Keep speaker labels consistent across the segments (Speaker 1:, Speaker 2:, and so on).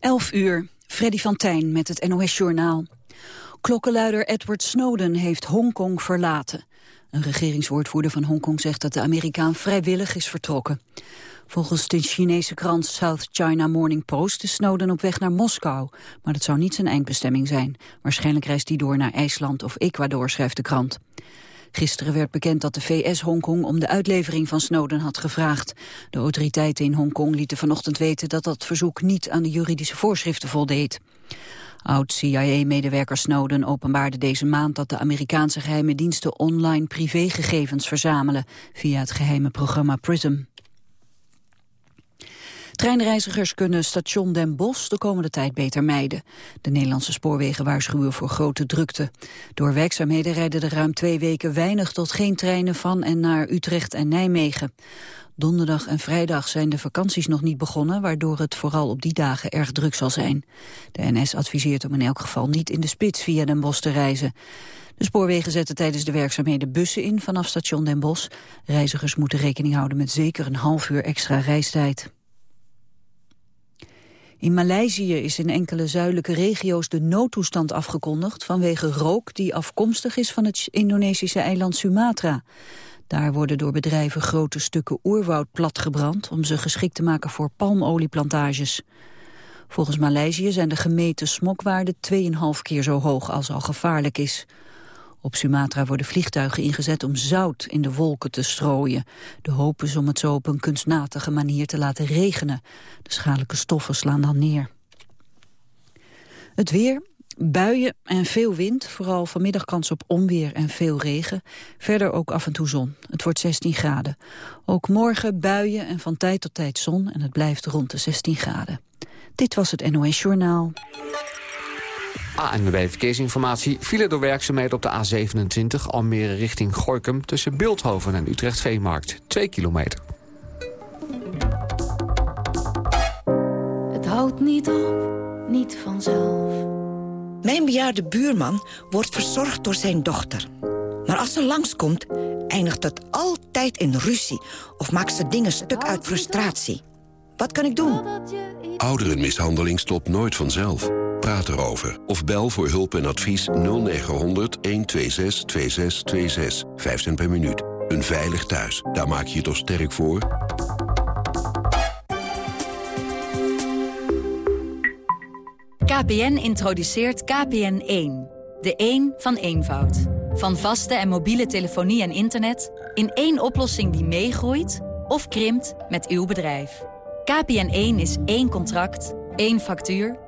Speaker 1: 11 uur, Freddy van Tijn met het NOS-journaal. Klokkenluider Edward Snowden heeft Hongkong verlaten. Een regeringswoordvoerder van Hongkong zegt dat de Amerikaan vrijwillig is vertrokken. Volgens de Chinese krant South China Morning Post is Snowden op weg naar Moskou. Maar dat zou niet zijn eindbestemming zijn. Waarschijnlijk reist hij door naar IJsland of Ecuador, schrijft de krant. Gisteren werd bekend dat de VS Hongkong om de uitlevering van Snowden had gevraagd. De autoriteiten in Hongkong lieten vanochtend weten dat dat verzoek niet aan de juridische voorschriften voldeed. Oud-CIA-medewerker Snowden openbaarde deze maand dat de Amerikaanse geheime diensten online privégegevens verzamelen via het geheime programma PRISM. Treinreizigers kunnen station Den Bosch de komende tijd beter mijden. De Nederlandse spoorwegen waarschuwen voor grote drukte. Door werkzaamheden rijden er ruim twee weken weinig tot geen treinen van en naar Utrecht en Nijmegen. Donderdag en vrijdag zijn de vakanties nog niet begonnen... waardoor het vooral op die dagen erg druk zal zijn. De NS adviseert om in elk geval niet in de spits via Den Bosch te reizen. De spoorwegen zetten tijdens de werkzaamheden bussen in vanaf station Den Bosch. Reizigers moeten rekening houden met zeker een half uur extra reistijd. In Maleisië is in enkele zuidelijke regio's de noodtoestand afgekondigd vanwege rook die afkomstig is van het Indonesische eiland Sumatra. Daar worden door bedrijven grote stukken oerwoud platgebrand om ze geschikt te maken voor palmolieplantages. Volgens Maleisië zijn de gemeten smokwaarden 2,5 keer zo hoog als al gevaarlijk is. Op Sumatra worden vliegtuigen ingezet om zout in de wolken te strooien. De hoop is om het zo op een kunstmatige manier te laten regenen. De schadelijke stoffen slaan dan neer. Het weer, buien en veel wind, vooral vanmiddag kans op onweer en veel regen. Verder ook af en toe zon. Het wordt 16 graden. Ook morgen buien en van tijd tot tijd zon en het blijft rond de 16 graden. Dit was het NOS Journaal.
Speaker 2: ANWB Verkeersinformatie file door werkzaamheden op de A27... Almere richting Gorkum tussen Beeldhoven en Utrecht Veemarkt. 2 kilometer.
Speaker 3: Het houdt niet op, niet vanzelf.
Speaker 4: Mijn bejaarde buurman wordt verzorgd door zijn dochter. Maar als ze langskomt, eindigt het altijd in ruzie... of maakt ze dingen stuk uit frustratie. Wat kan ik doen?
Speaker 5: Ouderenmishandeling stopt nooit vanzelf. Praat erover. Of bel voor hulp en advies 0900 126 2626. 5 cent per minuut. Een veilig thuis. Daar maak je je toch sterk voor?
Speaker 6: KPN introduceert KPN1. De 1 van eenvoud. Van vaste en mobiele telefonie en internet... in één oplossing die meegroeit of krimpt met uw bedrijf. KPN1 is één contract, één factuur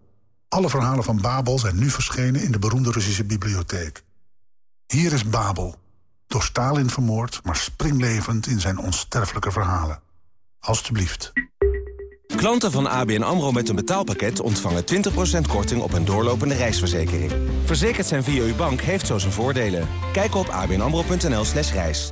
Speaker 7: Alle verhalen van Babel zijn nu verschenen in de beroemde Russische bibliotheek. Hier is Babel, door Stalin vermoord, maar springlevend in zijn onsterfelijke verhalen. Alsjeblieft.
Speaker 8: Klanten van ABN AMRO met een betaalpakket ontvangen 20% korting op een doorlopende reisverzekering. Verzekerd zijn via uw bank heeft zo zijn voordelen. Kijk op abnamro.nl slash reis.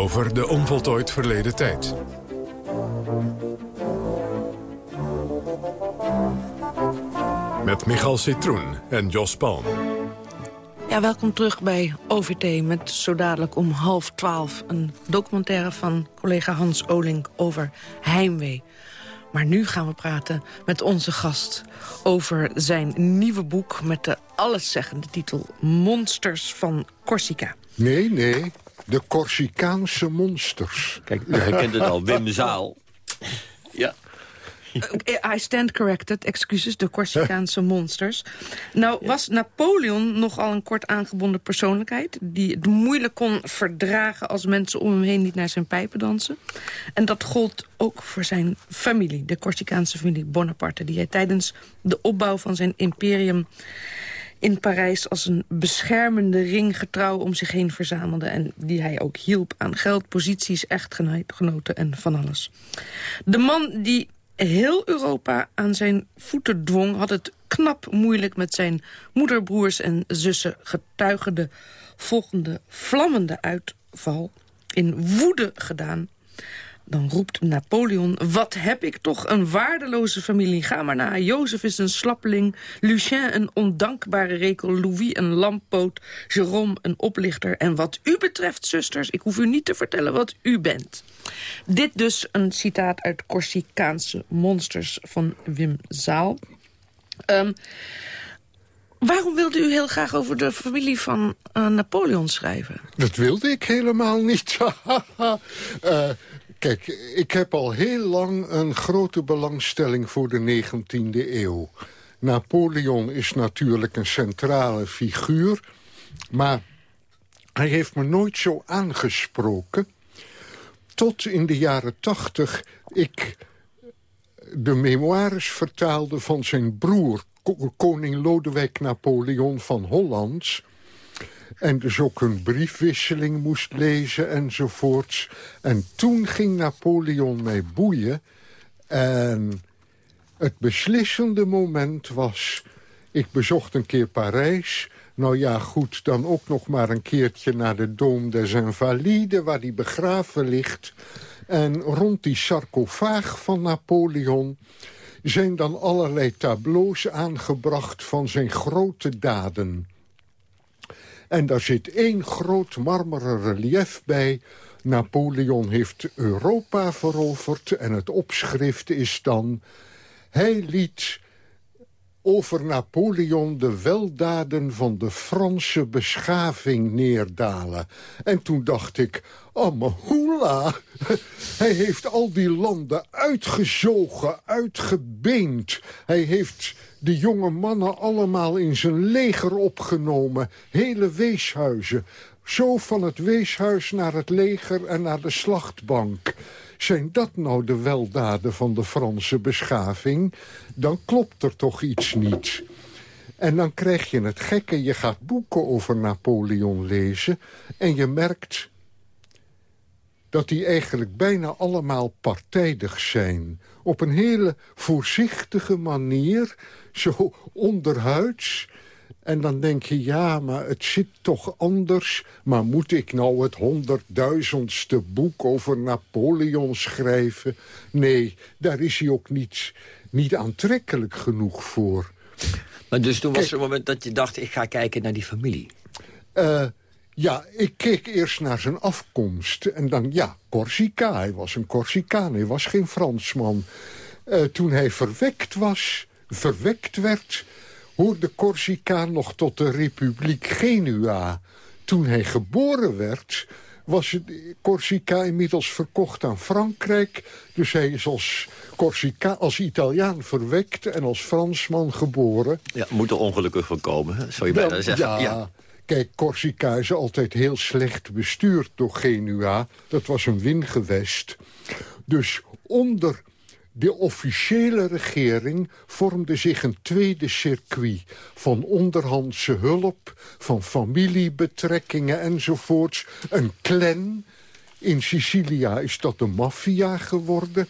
Speaker 9: Over de onvoltooid verleden tijd. Met Michal Citroen en Jos Palm.
Speaker 10: Ja, welkom terug bij OVT met zo dadelijk om half twaalf... een documentaire van collega Hans Olink over heimwee. Maar nu gaan we praten met onze gast over zijn nieuwe boek... met de alleszeggende titel Monsters van Corsica.
Speaker 11: Nee, nee, de Corsicaanse monsters.
Speaker 12: Kijk, je kent het al, Wim Zaal. Ja.
Speaker 10: I stand corrected, excuses, de Corsicaanse monsters. Nou was Napoleon nogal een kort aangebonden persoonlijkheid... die het moeilijk kon verdragen als mensen om hem heen niet naar zijn pijpen dansen. En dat gold ook voor zijn familie, de Corsicaanse familie Bonaparte... die hij tijdens de opbouw van zijn imperium in Parijs als een beschermende ring getrouw om zich heen verzamelde... en die hij ook hielp aan geld, posities, echtgenoten en van alles. De man die heel Europa aan zijn voeten dwong... had het knap moeilijk met zijn moederbroers en zussen... getuigen de volgende vlammende uitval in woede gedaan dan roept Napoleon, wat heb ik toch een waardeloze familie. Ga maar na, Jozef is een slappeling, Lucien een ondankbare rekel... Louis een lampoot, Jérôme een oplichter. En wat u betreft, zusters, ik hoef u niet te vertellen wat u bent. Dit dus een citaat uit Corsicaanse Monsters van Wim Zaal. Um, Waarom wilde u heel graag over de familie van uh, Napoleon schrijven?
Speaker 11: Dat wilde ik helemaal niet. uh, Kijk, ik heb al heel lang een grote belangstelling voor de 19e eeuw. Napoleon is natuurlijk een centrale figuur... maar hij heeft me nooit zo aangesproken... tot in de jaren tachtig ik de memoires vertaalde van zijn broer... koning Lodewijk Napoleon van Holland en dus ook een briefwisseling moest lezen enzovoorts. En toen ging Napoleon mij boeien. En het beslissende moment was... Ik bezocht een keer Parijs. Nou ja, goed, dan ook nog maar een keertje naar de Dome des Invalides... waar die begraven ligt. En rond die sarcofaag van Napoleon zijn dan allerlei tableaus aangebracht van zijn grote daden. En daar zit één groot marmeren relief bij. Napoleon heeft Europa veroverd en het opschrift is dan... Hij liet over Napoleon de weldaden van de Franse beschaving neerdalen. En toen dacht ik, oh maar hoela, hij heeft al die landen uitgezogen, uitgebeend. Hij heeft de jonge mannen allemaal in zijn leger opgenomen. Hele weeshuizen. Zo van het weeshuis naar het leger en naar de slachtbank. Zijn dat nou de weldaden van de Franse beschaving? Dan klopt er toch iets niet. En dan krijg je het gekke, je gaat boeken over Napoleon lezen... en je merkt dat die eigenlijk bijna allemaal partijdig zijn. Op een hele voorzichtige manier, zo onderhuids... En dan denk je, ja, maar het zit toch anders. Maar moet ik nou het honderdduizendste boek over Napoleon schrijven? Nee, daar is hij ook niet, niet aantrekkelijk genoeg voor.
Speaker 12: Maar dus toen was er een moment dat je dacht, ik ga kijken naar die familie.
Speaker 11: Uh, ja, ik keek eerst naar zijn afkomst. En dan, ja, Corsica. Hij was een Corsicaan, hij was geen Fransman. Uh, toen hij verwekt was, verwekt werd hoorde Corsica nog tot de Republiek Genua. Toen hij geboren werd, was Corsica inmiddels verkocht aan Frankrijk. Dus hij is als, Corsica, als Italiaan verwekt en als Fransman geboren.
Speaker 12: Ja, moet er ongelukkig van komen, zou je bijna zeggen.
Speaker 11: Ja, ja, kijk, Corsica is altijd heel slecht bestuurd door Genua. Dat was een wingewest. Dus onder de officiële regering vormde zich een tweede circuit... van onderhandse hulp, van familiebetrekkingen enzovoorts. Een clan. In Sicilia is dat de maffia geworden...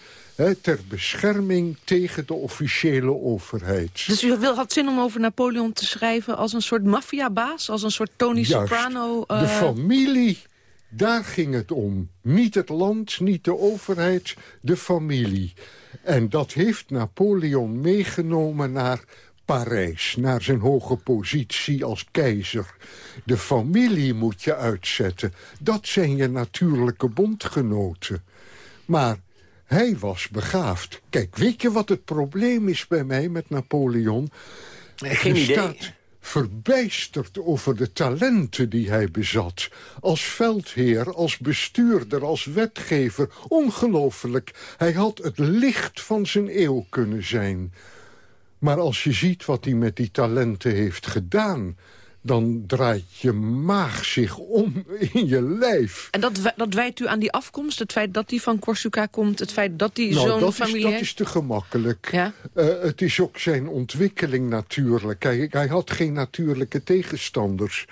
Speaker 11: ter bescherming tegen de officiële overheid.
Speaker 10: Dus u had zin om over Napoleon te schrijven als een soort maffiabaas? Als een soort Tony Soprano?
Speaker 11: De eh, familie, daar ging het om. Niet het land, niet de overheid, de familie. En dat heeft Napoleon meegenomen naar Parijs, naar zijn hoge positie als keizer. De familie moet je uitzetten. Dat zijn je natuurlijke bondgenoten. Maar hij was begaafd. Kijk, weet je wat het probleem is bij mij met Napoleon?
Speaker 12: Geen idee.
Speaker 11: staat verbijsterd over de talenten die hij bezat. Als veldheer, als bestuurder, als wetgever. Ongelooflijk. Hij had het licht van zijn eeuw kunnen zijn. Maar als je ziet wat hij met die talenten heeft gedaan... dan draait je maag zich om in je lijf.
Speaker 10: En dat, dat wijt u aan die afkomst? Het feit dat hij van Corsica komt? Het feit dat hij
Speaker 11: Nou,
Speaker 10: zo'n familie
Speaker 11: is, dat is te gemakkelijk.
Speaker 10: Ja?
Speaker 11: Eh, het is ook zijn ontwikkeling natuurlijk. Kijk, hij had geen natuurlijke tegenstanders.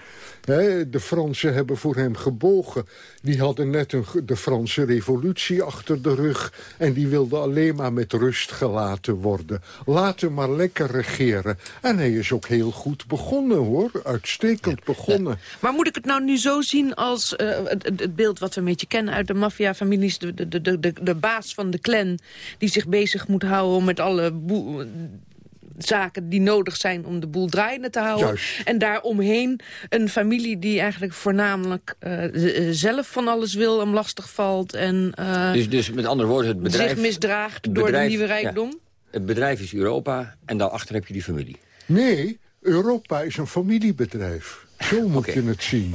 Speaker 11: De Fransen hebben voor hem gebogen. Die hadden net een, de Franse revolutie achter de rug... en die wilden alleen maar met rust gelaten worden. Laat hem maar lekker regeren. En hij is ook heel goed begonnen, hoor. Uitstekend begonnen.
Speaker 10: Maar moet ik het nou nu zo zien als eh, het, beeld wat we een beetje kennen uit de maffiafamilies... De, de, de, de, de baas van de clan die zich bezig moet houden met alle boe- zaken die nodig zijn om de boel draaiende te houden.
Speaker 11: Juist.
Speaker 10: En daaromheen een familie die eigenlijk voornamelijk eh, eh, zelf van alles wil... en lastig valt en eh,
Speaker 12: Dus, dus met andere woorden, het bedrijf...
Speaker 10: zich misdraagt door de nieuwe
Speaker 12: ja.
Speaker 10: rijkdom.
Speaker 12: Het bedrijf is Europa en daarachter heb je die familie.
Speaker 11: Nee, Europa is een familiebedrijf. Zo moet je het zien.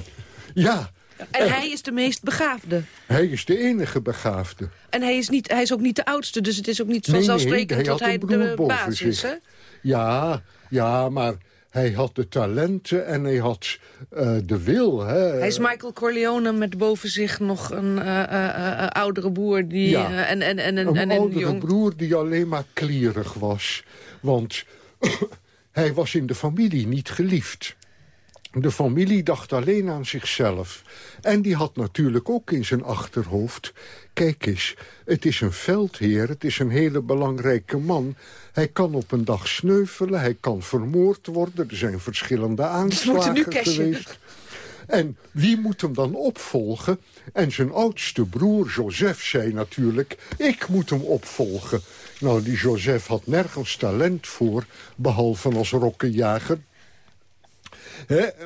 Speaker 11: Ja,
Speaker 10: En hij is de meest begaafde.
Speaker 11: hij is de enige begaafde.
Speaker 10: En hij is, niet, hij is ook niet de oudste, dus het is ook niet
Speaker 11: Nee, nee,
Speaker 10: vanzelfsprekend
Speaker 11: hij
Speaker 10: dat hij de
Speaker 11: boven
Speaker 10: baas is. Hè?
Speaker 11: Ja, ja, maar hij had de talenten en hij had eh, de wil. Hè.
Speaker 10: Hij is Michael Corleone met boven zich nog een eh, eh, oudere broer. Die,
Speaker 11: Ja.
Speaker 10: en, en, en, en,
Speaker 11: een
Speaker 10: en een
Speaker 11: oudere
Speaker 10: jong...
Speaker 11: broer die alleen maar klierig was. Want hij was in de familie niet geliefd. De familie dacht alleen aan zichzelf. En die had natuurlijk ook in zijn achterhoofd... kijk eens, het is een veldheer, het is een hele belangrijke man. Hij kan op een dag sneuvelen, hij kan vermoord worden. Er zijn verschillende aanslagen geweest. En wie moet hem dan opvolgen? En zijn oudste broer, Joseph, zei natuurlijk... ik moet hem opvolgen. Nou, die Joseph had nergens talent voor... behalve als rokkenjager.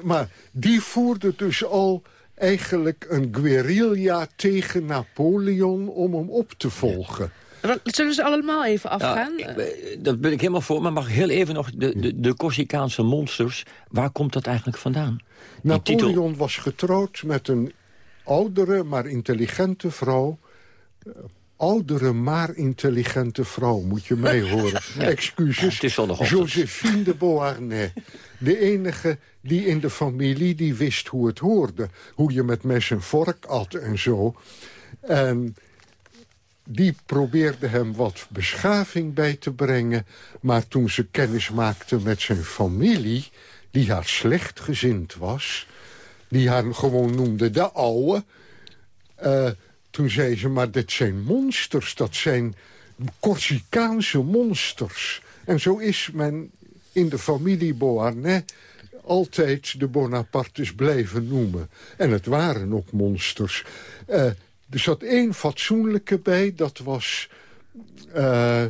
Speaker 11: Maar die voerde dus al eigenlijk een guerrilla tegen Napoleon... om hem op te volgen.
Speaker 10: Zullen ze allemaal even afgaan?
Speaker 12: Ja, ik, eh, dat ben ik helemaal voor. Maar mag ik heel even nog de, de, de Corsicaanse monsters... waar komt dat eigenlijk vandaan? Die titel.
Speaker 11: Napoleon was getrouwd met een oudere, maar intelligente vrouw. Oudere, maar intelligente vrouw, moet je mij horen. Excuses.
Speaker 12: het is zondagochtend.
Speaker 11: Josephine de Beauharnais. De enige die in de familie die wist hoe het hoorde. Hoe je met mes en vork at en zo. En die probeerde hem wat beschaving bij te brengen. Maar toen ze kennis maakte met zijn familie... die haar slechtgezind was... die haar gewoon noemde de ouwe... eh, toen zei ze, maar dit zijn monsters. Dat zijn Corsicaanse monsters. En zo is men in de familie Beauharnais altijd de Bonapartes blijven noemen. En het waren ook monsters. Eh, er zat één fatsoenlijke bij, dat was eh,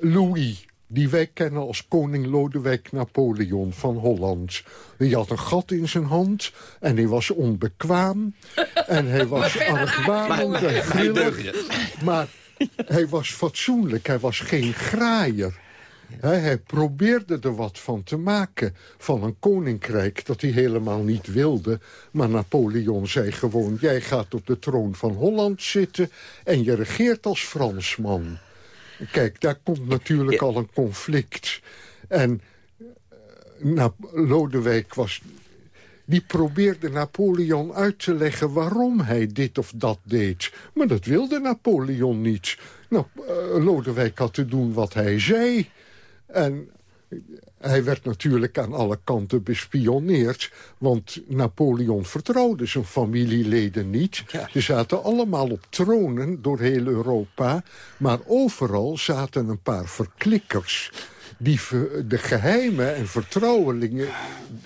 Speaker 11: Louis. Die wij kennen als koning Lodewijk Napoleon van Holland. Die had een gat in zijn hand en hij was onbekwaam. en hij was argwanend en grillig. Maar hij was fatsoenlijk, hij was geen graaier. Hij, hij probeerde er wat van te maken. Van een koninkrijk dat hij helemaal niet wilde. Maar Napoleon zei gewoon... jij gaat op de troon van Holland zitten... en je regeert als Fransman. Kijk, daar komt natuurlijk al een conflict. En eh, Lodewijk was... Die probeerde Napoleon uit te leggen waarom hij dit of dat deed. Maar dat wilde Napoleon niet. Nou, eh, Lodewijk had te doen wat hij zei. En hij werd natuurlijk aan alle kanten bespioneerd. Want Napoleon vertrouwde zijn familieleden niet. Ze zaten allemaal op tronen door heel Europa. Maar overal zaten een paar verklikkers die de geheime en vertrouwelijke,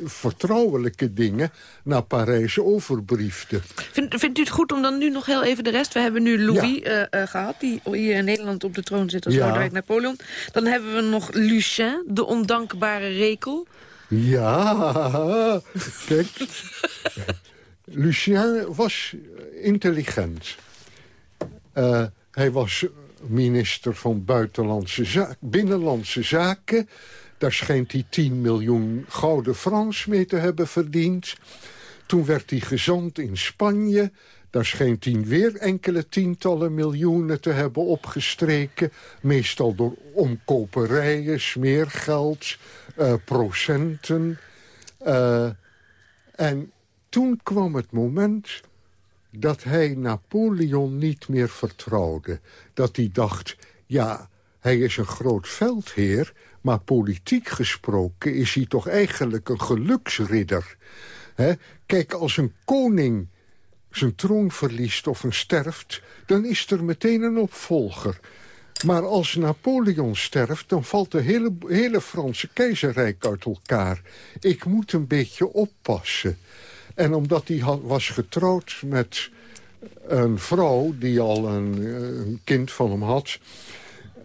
Speaker 11: vertrouwelijke dingen naar Parijs overbriefde.
Speaker 10: Vindt, vindt u het goed om dan nu nog heel even de rest... We hebben nu Louis eh, eh, gehad, die hier in Nederland op de troon zit als
Speaker 11: Ja.
Speaker 10: Lodewijk Napoleon. Dan hebben we nog Lucien, de ondankbare rekel.
Speaker 11: Ja, kijk. Lucien was intelligent. Eh, hij was minister van Buitenlandse Zaken, Binnenlandse Zaken. Daar schijnt hij 10 miljoen gouden francs mee te hebben verdiend. Toen werd hij gezant in Spanje. Daar schijnt hij weer enkele tientallen miljoenen te hebben opgestreken. Meestal door omkoperijen, smeergeld, eh, procenten. Eh, en toen kwam het moment dat hij Napoleon niet meer vertrouwde. Dat hij dacht, ja, hij is een groot veldheer... maar politiek gesproken is hij toch eigenlijk een geluksridder. Hè? Kijk, als een koning zijn troon verliest of een sterft... dan is er meteen een opvolger. Maar als Napoleon sterft, dan valt de hele, hele Franse keizerrijk uit elkaar. Ik moet een beetje oppassen. En omdat hij was getrouwd met een vrouw die al een, eh, een kind van hem had...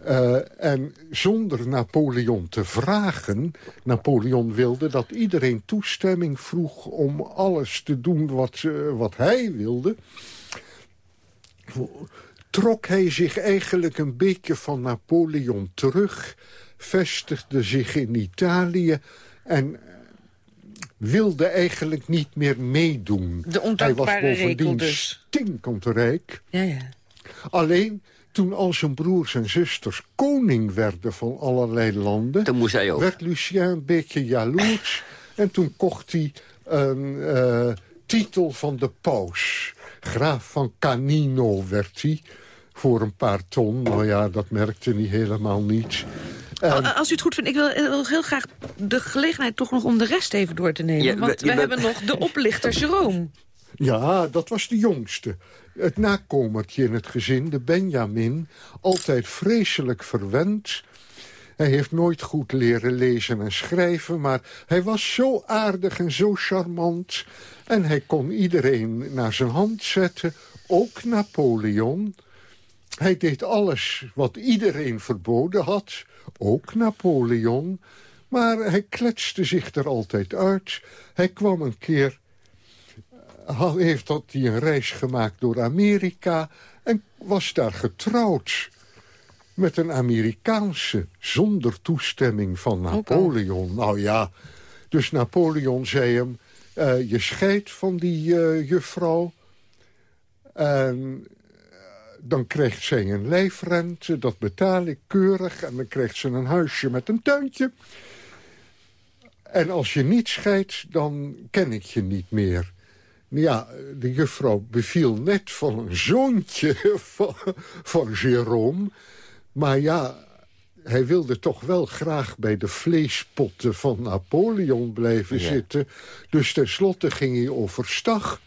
Speaker 11: eh, en zonder Napoleon te vragen... Napoleon wilde dat iedereen toestemming vroeg... om alles te doen wat, eh, wat hij wilde... trok hij zich eigenlijk een beetje van Napoleon terug... vestigde zich in Italië... en wilde eigenlijk niet meer meedoen.
Speaker 10: De
Speaker 11: Hij was bovendien
Speaker 10: dus.
Speaker 11: stinkend rijk.
Speaker 10: Ja, ja.
Speaker 11: Alleen toen al zijn broers en zusters koning werden van allerlei landen...
Speaker 12: Toen moest hij ook.
Speaker 11: werd Lucien een beetje jaloers. en toen kocht hij een eh, titel van de paus. Graaf van Canino werd hij. Voor een paar ton. Nou ja, dat merkte hij helemaal niet. En-
Speaker 10: Als u het goed vindt, ik wil, ik wil heel graag de gelegenheid toch nog om de rest even door te nemen.
Speaker 12: Ja,
Speaker 10: want we, hebben nog de oplichter Jerome.
Speaker 11: Ja, dat was de jongste. Het nakomertje in het gezin, de Benjamin, altijd vreselijk verwend. Hij heeft nooit goed leren lezen en schrijven... maar hij was zo aardig en zo charmant... en hij kon iedereen naar zijn hand zetten, ook Napoleon. Hij deed alles wat iedereen verboden had, ook Napoleon... maar hij kletste zich er altijd uit. Hij kwam een keer had- heeft dat hij een reis gemaakt door Amerika... en was daar getrouwd met een Amerikaanse... zonder toestemming van Napoleon. Nou ja, dus Napoleon zei hem... eh, je scheidt van die eh, juffrouw... en eh, dan krijgt zij een lijfrente, dat betaal ik keurig... en dan krijgt ze een huisje met een tuintje... En als je niet scheidt, dan ken ik je niet meer. Ja, de juffrouw beviel net van een zoontje van, van Jérôme. Maar ja, hij wilde toch wel graag bij de vleespotten van Napoleon blijven
Speaker 12: Ja.
Speaker 11: zitten. Dus tenslotte ging hij overstag.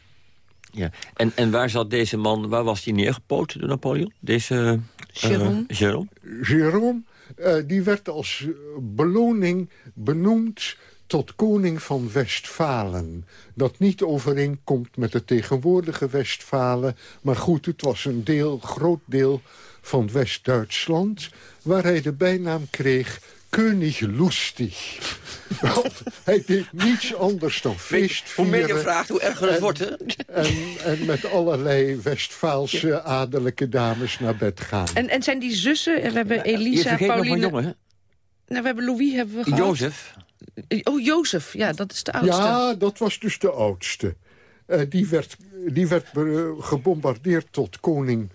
Speaker 12: Ja. En, en waar zat deze man, waar was hij neergepoot door Napoleon? Deze... eh,
Speaker 10: Jérôme.
Speaker 12: Jérôme?
Speaker 11: Jérôme, eh, die werd als eh, beloning benoemd tot koning van Westfalen. Dat niet overeenkomt met het tegenwoordige Westfalen. Maar goed, het was een deel, groot deel van West-Duitsland... waar hij de bijnaam kreeg König Lustig. Want hij deed niets anders dan feest
Speaker 12: Hoe meer je vraagt, hoe erger het
Speaker 11: en-
Speaker 12: wordt, hè?
Speaker 11: En, en met allerlei Westfaalse adellijke dames naar bed gaan.
Speaker 10: En, en zijn die zussen, en we hebben
Speaker 12: Je
Speaker 10: Elisa,
Speaker 12: vergeet nog
Speaker 10: Pauline...
Speaker 12: een jongen, hè?
Speaker 10: Nou, we hebben Louis, hebben we gehad.
Speaker 12: Jozef.
Speaker 10: Oh, Jozef, ja, dat is de oudste.
Speaker 11: Ja, dat was dus de oudste. Eh, die werd, die werd eh, gebombardeerd tot koning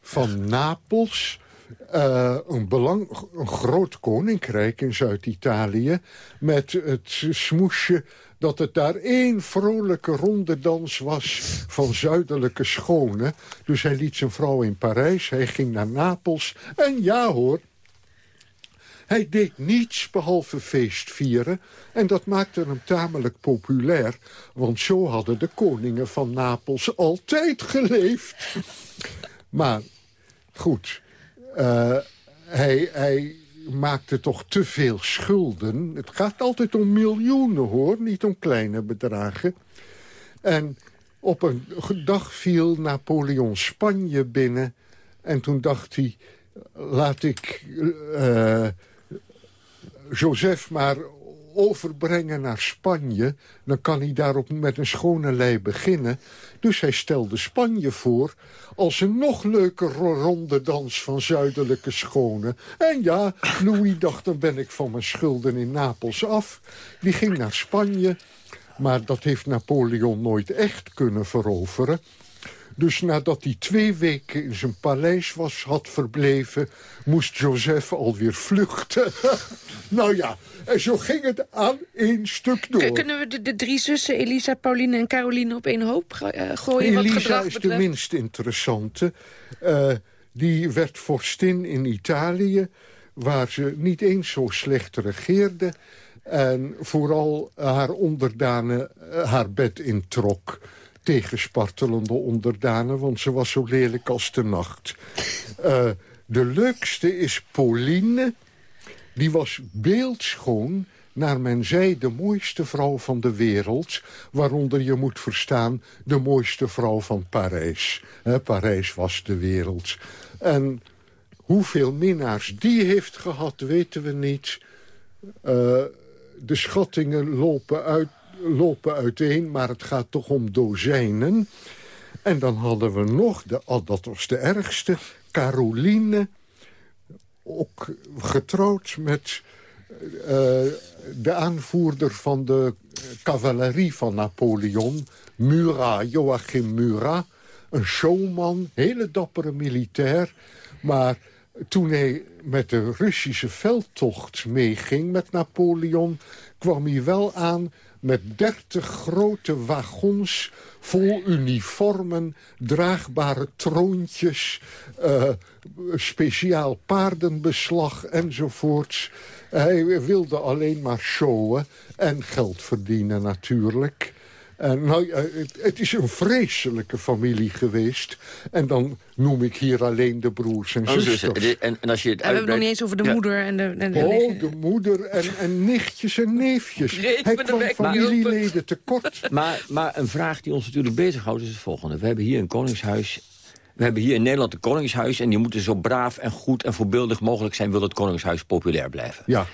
Speaker 11: van Napels. Eh, een, belang, een groot koninkrijk in Zuid-Italië... met het smoesje dat het daar één vrolijke rondedans was... van zuidelijke schonen. Dus hij liet zijn vrouw in Parijs, hij ging naar Napels. En ja hoor, hij deed niets behalve feest vieren. En dat maakte hem tamelijk populair. Want zo hadden de koningen van Napels altijd geleefd. Maar goed, eh, hij, maakte toch te veel schulden. Het gaat altijd om miljoenen, hoor, niet om kleine bedragen. En op een dag viel Napoleon Spanje binnen... en toen dacht hij, laat ik uh, Joseph maar overbrengen naar Spanje... dan kan hij daarop met een schone lei beginnen. Dus hij stelde Spanje voor als een nog leuker ronde dans van zuidelijke schone. En ja, Louis dacht, dan ben ik van mijn schulden in Napels af. Die ging naar Spanje, maar dat heeft Napoleon nooit echt kunnen veroveren. Dus nadat hij twee weken in zijn paleis was, had verbleven... moest Joseph alweer vluchten. nou ja, en zo ging het aan één stuk door.
Speaker 10: Kunnen we de, de drie zussen, Elisa, Pauline en Caroline, op één hoop uh, gooien?
Speaker 11: Elisa is de minst interessante. Uh, die werd vorstin in Italië, waar ze niet eens zo slecht regeerde... en vooral haar onderdanen uh, haar bed introk tegenspartelende onderdanen... want ze was zo lelijk als de nacht. Uh, de leukste is Pauline. Die was beeldschoon, naar men zei de mooiste vrouw van de wereld... waaronder je moet verstaan de mooiste vrouw van Parijs. Parijs was de wereld. En hoeveel minnaars die heeft gehad, weten we niet... Uh, de schattingen lopen uit lopen uiteen, maar het gaat toch om dozijnen. En dan hadden we nog, de, dat was de ergste, Caroline... ook getrouwd met uh, de aanvoerder van de cavalerie van Napoleon... Murat, Joachim Murat, een showman, hele dappere militair... maar toen hij met de Russische veldtocht meeging met Napoleon... kwam hij wel aan met dertig grote wagons vol uniformen, draagbare troontjes, uh, speciaal paardenbeslag enzovoorts. Hij wilde alleen maar showen en geld verdienen natuurlijk. En nou, het, het, is een vreselijke familie geweest. En dan noem ik hier alleen de broers en oh, zusters.
Speaker 12: En, en, als je het
Speaker 10: We hebben het nog niet eens over de moeder en de, en de
Speaker 11: Oh, de moeder en, en nichtjes en neefjes. Hij kwam familieleden tekort.
Speaker 12: Maar, maar een vraag die ons natuurlijk bezighoudt is het volgende. We hebben hier een koningshuis we hebben hier in Nederland een koningshuis... en die moeten zo braaf en goed en voorbeeldig mogelijk zijn... wil het koningshuis populair blijven.
Speaker 11: Ja.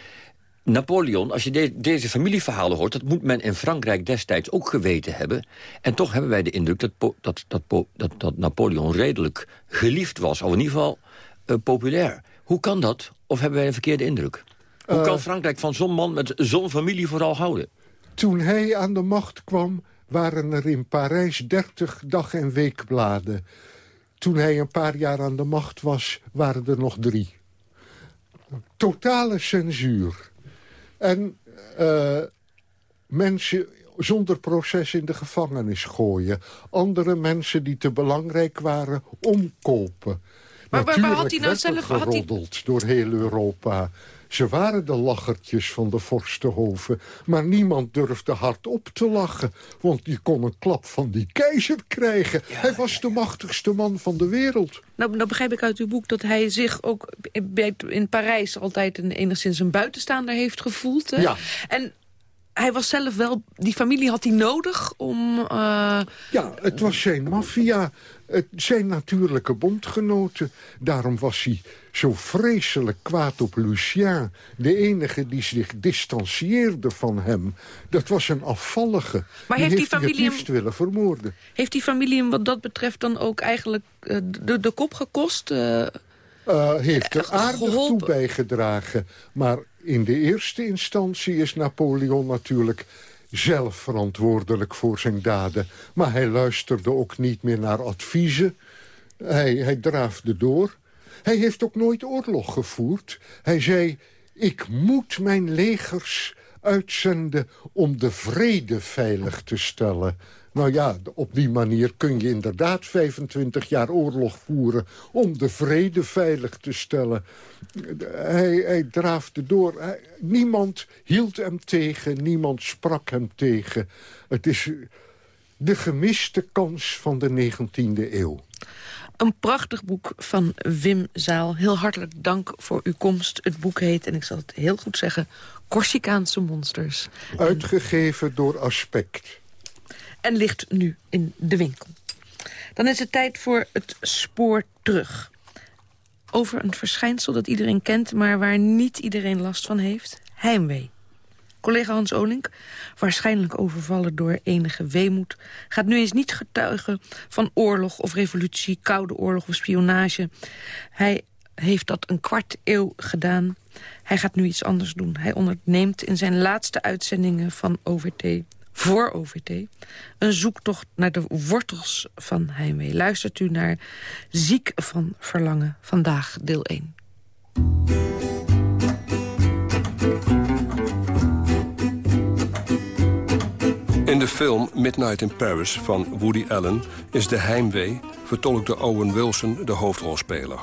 Speaker 12: Napoleon, als je deze familieverhalen hoort... dat moet men in Frankrijk destijds ook geweten hebben. En toch hebben wij de indruk dat, dat, dat, dat, dat Napoleon redelijk geliefd was. Of in ieder geval uh, populair. Hoe kan dat? Of hebben wij een verkeerde indruk? Hoe kan eh, Frankrijk van zo'n man met zo'n familie vooral houden?
Speaker 11: Toen hij aan de macht kwam, waren er in Parijs 30 dag- en weekbladen. Toen hij een paar jaar aan de macht was, waren er nog drie. Totale censuur. En uh, mensen zonder proces in de gevangenis gooien. Andere mensen die te belangrijk waren, omkopen.
Speaker 10: Maar waar had hij nou zelf...
Speaker 11: geroddeld door heel Europa. Ze waren de lachertjes van de vorstenhoven. Maar niemand durfde hardop te lachen. Want die kon een klap van die keizer krijgen. Hij was de machtigste man van de wereld.
Speaker 10: Nou, nou begrijp ik uit uw boek dat hij zich ook in Parijs... altijd een, enigszins een buitenstaander heeft gevoeld. Hè?
Speaker 11: Ja.
Speaker 10: En hij was zelf wel... Die familie had hij nodig om... Uh...
Speaker 11: Ja, het was zijn maffia. Zijn natuurlijke bondgenoten. Daarom was hij zo vreselijk kwaad op Lucien. De enige die zich distancieerde van hem. Dat was een afvallige. Maar die heeft die familie hem liefst willen vermoorden.
Speaker 10: Heeft die familie hem wat dat betreft dan ook eigenlijk uh, de, de kop gekost? Uh,
Speaker 11: heeft er aardig toe bijgedragen. Maar in de eerste instantie is Napoleon natuurlijk zelf verantwoordelijk voor zijn daden. Maar hij luisterde ook niet meer naar adviezen. Hij, hij draafde door. Hij heeft ook nooit oorlog gevoerd. Hij zei, ik moet mijn legers uitzenden om de vrede veilig te stellen. Nou ja, op die manier kun je inderdaad 25 jaar oorlog voeren... om de vrede veilig te stellen. Hij, hij draafde door. niemand hield hem tegen, niemand sprak hem tegen. Het is de gemiste kans van de 19e eeuw.
Speaker 10: Een prachtig boek van Wim Zaal. Heel hartelijk dank voor uw komst. Het boek heet, en ik zal het heel goed zeggen... Corsicaanse monsters.
Speaker 11: Uitgegeven door Aspect.
Speaker 10: En ligt nu in de winkel. Dan is het tijd voor het spoor terug. Over een verschijnsel dat iedereen kent... maar waar niet iedereen last van heeft. Heimwee. Collega Hans Olink, waarschijnlijk overvallen door enige weemoed... gaat nu eens niet getuigen van oorlog of revolutie, koude oorlog of spionage. Hij heeft dat een kwart eeuw gedaan. Hij gaat nu iets anders doen. Hij onderneemt in zijn laatste uitzendingen van OVT voor OVT. Een zoektocht naar de wortels van heimwee. Luistert u naar Ziek van Verlangen, vandaag deel 1.
Speaker 13: In de film Midnight in Paris van Woody Allen is de heimwee, vertolkt door Owen Wilson, de hoofdrolspeler.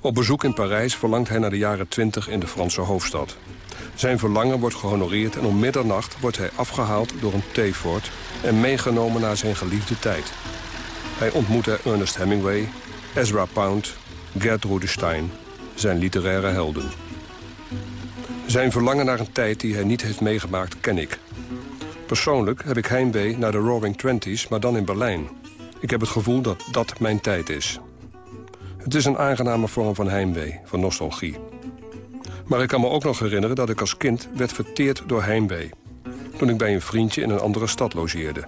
Speaker 13: Op bezoek in Parijs verlangt hij naar de jaren 20 in de Franse hoofdstad. Zijn verlangen wordt gehonoreerd en om middernacht wordt hij afgehaald door een theefort... en meegenomen naar zijn geliefde tijd. Hij ontmoet er Ernest Hemingway, Ezra Pound, Gertrude Stein, zijn literaire helden. Zijn verlangen naar een tijd die hij niet heeft meegemaakt ken ik. Persoonlijk heb ik heimwee naar de Roaring Twenties, maar dan in Berlijn. Ik heb het gevoel dat dat mijn tijd is. Het is een aangename vorm van heimwee, van nostalgie. Maar ik kan me ook nog herinneren dat ik als kind werd verteerd door heimwee. Toen ik bij een vriendje in een andere stad logeerde.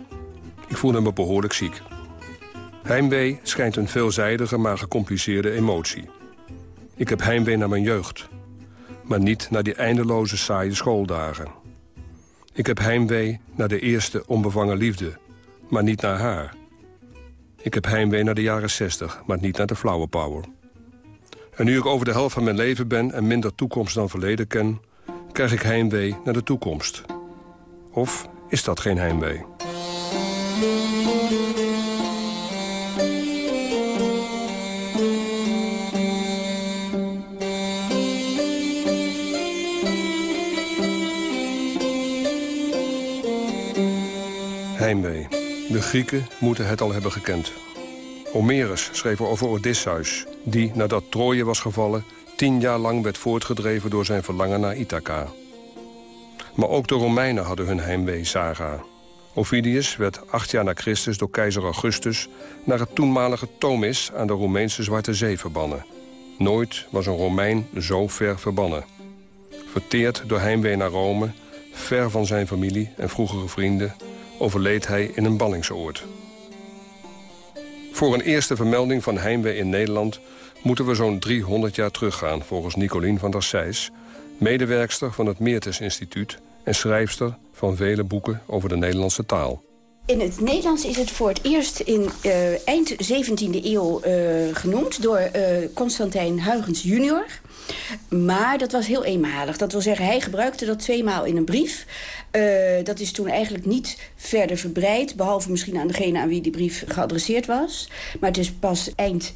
Speaker 13: Ik voelde me behoorlijk ziek. Heimwee schijnt een veelzijdige maar gecompliceerde emotie. Ik heb heimwee naar mijn jeugd. Maar niet naar die eindeloze saaie schooldagen. Ik heb heimwee naar de eerste onbevangen liefde. Maar niet naar haar. Ik heb heimwee naar de jaren 60, maar niet naar de flower power. En nu ik over de helft van mijn leven ben en minder toekomst dan verleden ken... krijg ik heimwee naar de toekomst. Of is dat geen heimwee? Heimwee. De Grieken moeten het al hebben gekend. Homerus schreef over Odysseus, die nadat Troje was gevallen... tien jaar lang werd voortgedreven door zijn verlangen naar Ithaca. Maar ook de Romeinen hadden hun heimwee-saga. Ovidius werd acht jaar na Christus door keizer Augustus... naar het toenmalige Tomis aan de Roemeense Zwarte Zee verbannen. Nooit was een Romein zo ver verbannen. Verteerd door heimwee naar Rome, ver van zijn familie en vroegere vrienden... overleed hij in een ballingsoord. Voor een eerste vermelding van heimwee in Nederland... moeten we zo'n 300 jaar teruggaan, volgens Nicolien van der Sijs... medewerkster van het Meertens Instituut... en schrijfster van vele boeken over de Nederlandse taal.
Speaker 14: In het Nederlands is het voor het eerst in uh, eind 17e eeuw uh, genoemd... door uh, Constantijn Huygens junior... Maar dat was heel eenmalig. Dat wil zeggen, hij gebruikte dat tweemaal in een brief. Uh, dat is toen eigenlijk niet verder verbreid... behalve misschien aan degene aan wie die brief geadresseerd was. Maar het is pas eind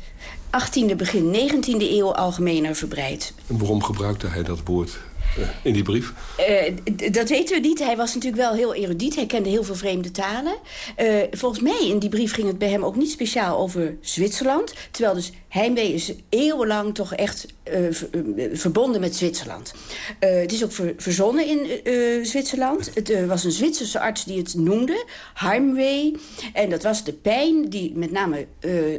Speaker 14: 18e, begin 19e eeuw algemener verbreid.
Speaker 13: En waarom gebruikte hij dat woord uh, in die brief?
Speaker 14: Uh, dat weten we niet. Hij was natuurlijk wel heel erudiet. Hij kende heel veel vreemde talen. Uh, volgens mij in die brief ging het bij hem ook niet speciaal over Zwitserland. Terwijl dus heimwee is eeuwenlang toch echt verbonden met Zwitserland. het is ook ver verzonnen in Zwitserland. Het was een Zwitserse arts die het noemde. Heimwee. En dat was de pijn die met name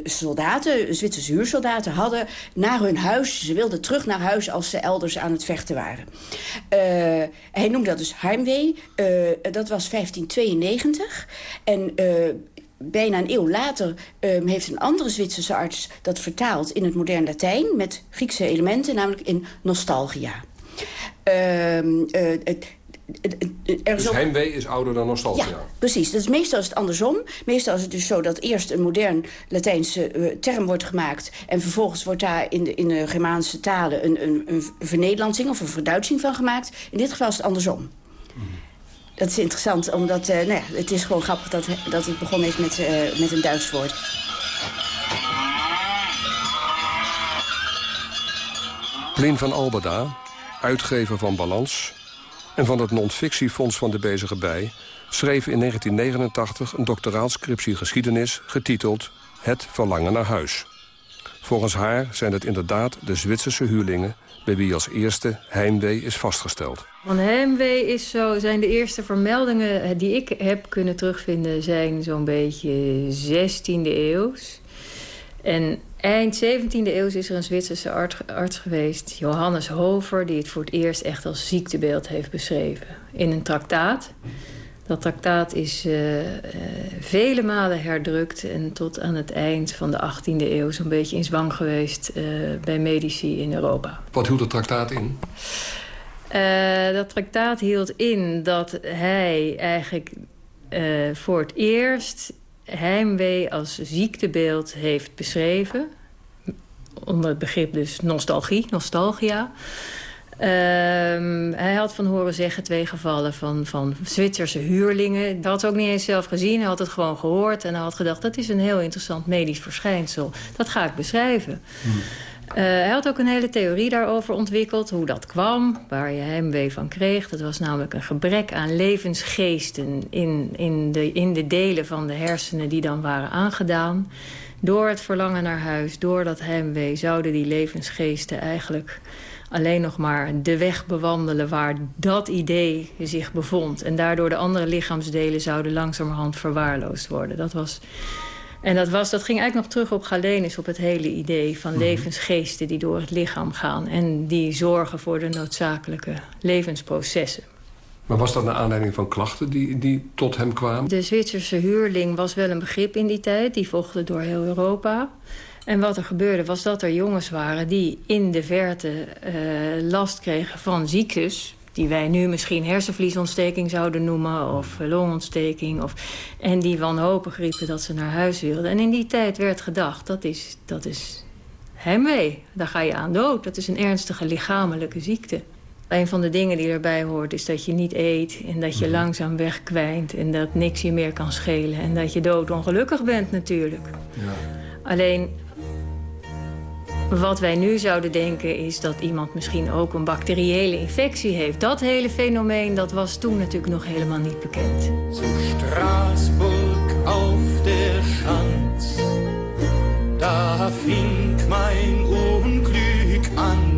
Speaker 14: soldaten, Zwitserse huursoldaten hadden... naar hun huis. Ze wilden terug naar huis als ze elders aan het vechten waren. Hij noemde dat dus heimwee. Dat was 1592. En bijna een eeuw later um, heeft een andere Zwitserse arts dat vertaald in het modern Latijn... met Griekse elementen, namelijk in nostalgia.
Speaker 13: Er dus heimwee is ouder dan nostalgia?
Speaker 14: Ja, precies. Dat is meestal is het andersom. Meestal is het dus zo dat eerst een modern Latijnse uh, term wordt gemaakt... en vervolgens wordt daar in de, in de Germaanse talen een, een, een vernederlandsing of een verduitsing van gemaakt. In dit geval is het andersom. Mm. Dat is interessant, omdat uh, nou ja, het is gewoon grappig dat, dat het begonnen is met, uh, met een Duits woord.
Speaker 13: Plin van Alberda, uitgever van Balans en van het non-fictiefonds van de Bezige Bij... schreef in 1989 een doctoraalscriptie geschiedenis getiteld Het verlangen naar huis. Volgens haar zijn het inderdaad de Zwitserse huurlingen... bij wie als eerste heimwee is vastgesteld.
Speaker 15: Van heimwee is zo, zijn de eerste vermeldingen die ik heb kunnen terugvinden... zijn zo'n beetje 16e eeuws. En eind 17e eeuw is er een Zwitserse arts geweest, Johannes Hover... die het voor het eerst echt als ziektebeeld heeft beschreven. In een traktaat. Dat traktaat is uh, uh, vele malen herdrukt... en tot aan het eind van de 18e eeuw zo'n beetje in zwang geweest... Uh, bij medici in Europa.
Speaker 13: Wat hield het traktaat in?
Speaker 15: dat traktaat hield in dat hij eigenlijk voor het eerst heimwee als ziektebeeld heeft beschreven. Onder het begrip dus nostalgie, nostalgia. Um, hij had van horen zeggen twee gevallen van, van Zwitserse huurlingen. Dat had ze ook niet eens zelf gezien. Hij had het gewoon gehoord en hij had gedacht... dat is een heel interessant medisch verschijnsel. Dat ga ik beschrijven. Hmm. Uh, hij had ook een hele theorie daarover ontwikkeld, hoe dat kwam, waar je heimwee van kreeg. Dat was namelijk een gebrek aan levensgeesten in, in, de, in de delen van de hersenen die dan waren aangedaan. Door het verlangen naar huis, door dat heimwee, zouden die levensgeesten eigenlijk alleen nog maar de weg bewandelen waar dat idee zich bevond. En daardoor de andere lichaamsdelen zouden langzamerhand verwaarloosd worden. Dat was en dat, was, dat ging eigenlijk nog terug op Galenus, op het hele idee van mhm. levensgeesten die door het lichaam gaan. En die zorgen voor de noodzakelijke levensprocessen.
Speaker 13: Maar was dat naar aanleiding van klachten die, die tot hem kwamen?
Speaker 15: De Zwitserse huurling was wel een begrip in die tijd. Die volgde door heel Europa. En wat er gebeurde was dat er jongens waren die in de verte uh, last kregen van ziektes die wij nu misschien hersenvliesontsteking zouden noemen... of longontsteking. Of, en die wanhopig riepen dat ze naar huis wilden. En in die tijd werd gedacht, dat is, dat is heimwee. Daar ga je aan dood. Dat is een ernstige lichamelijke ziekte. Een van de dingen die erbij hoort is dat je niet eet... en dat je mhm. langzaam wegkwijnt en dat niks je meer kan schelen... en dat je doodongelukkig bent natuurlijk. Ja. Alleen wat wij nu zouden denken is dat iemand misschien ook een bacteriële infectie heeft. Dat hele fenomeen dat was toen natuurlijk nog helemaal niet bekend.
Speaker 16: Straßburg auf der Schanz, da fing mein Unglück an.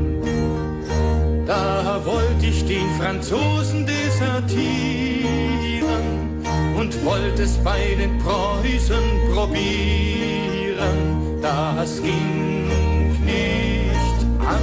Speaker 16: Da wollte ich den Franzosen desertieren und wollte es bei den Preußen probieren. Das ging an.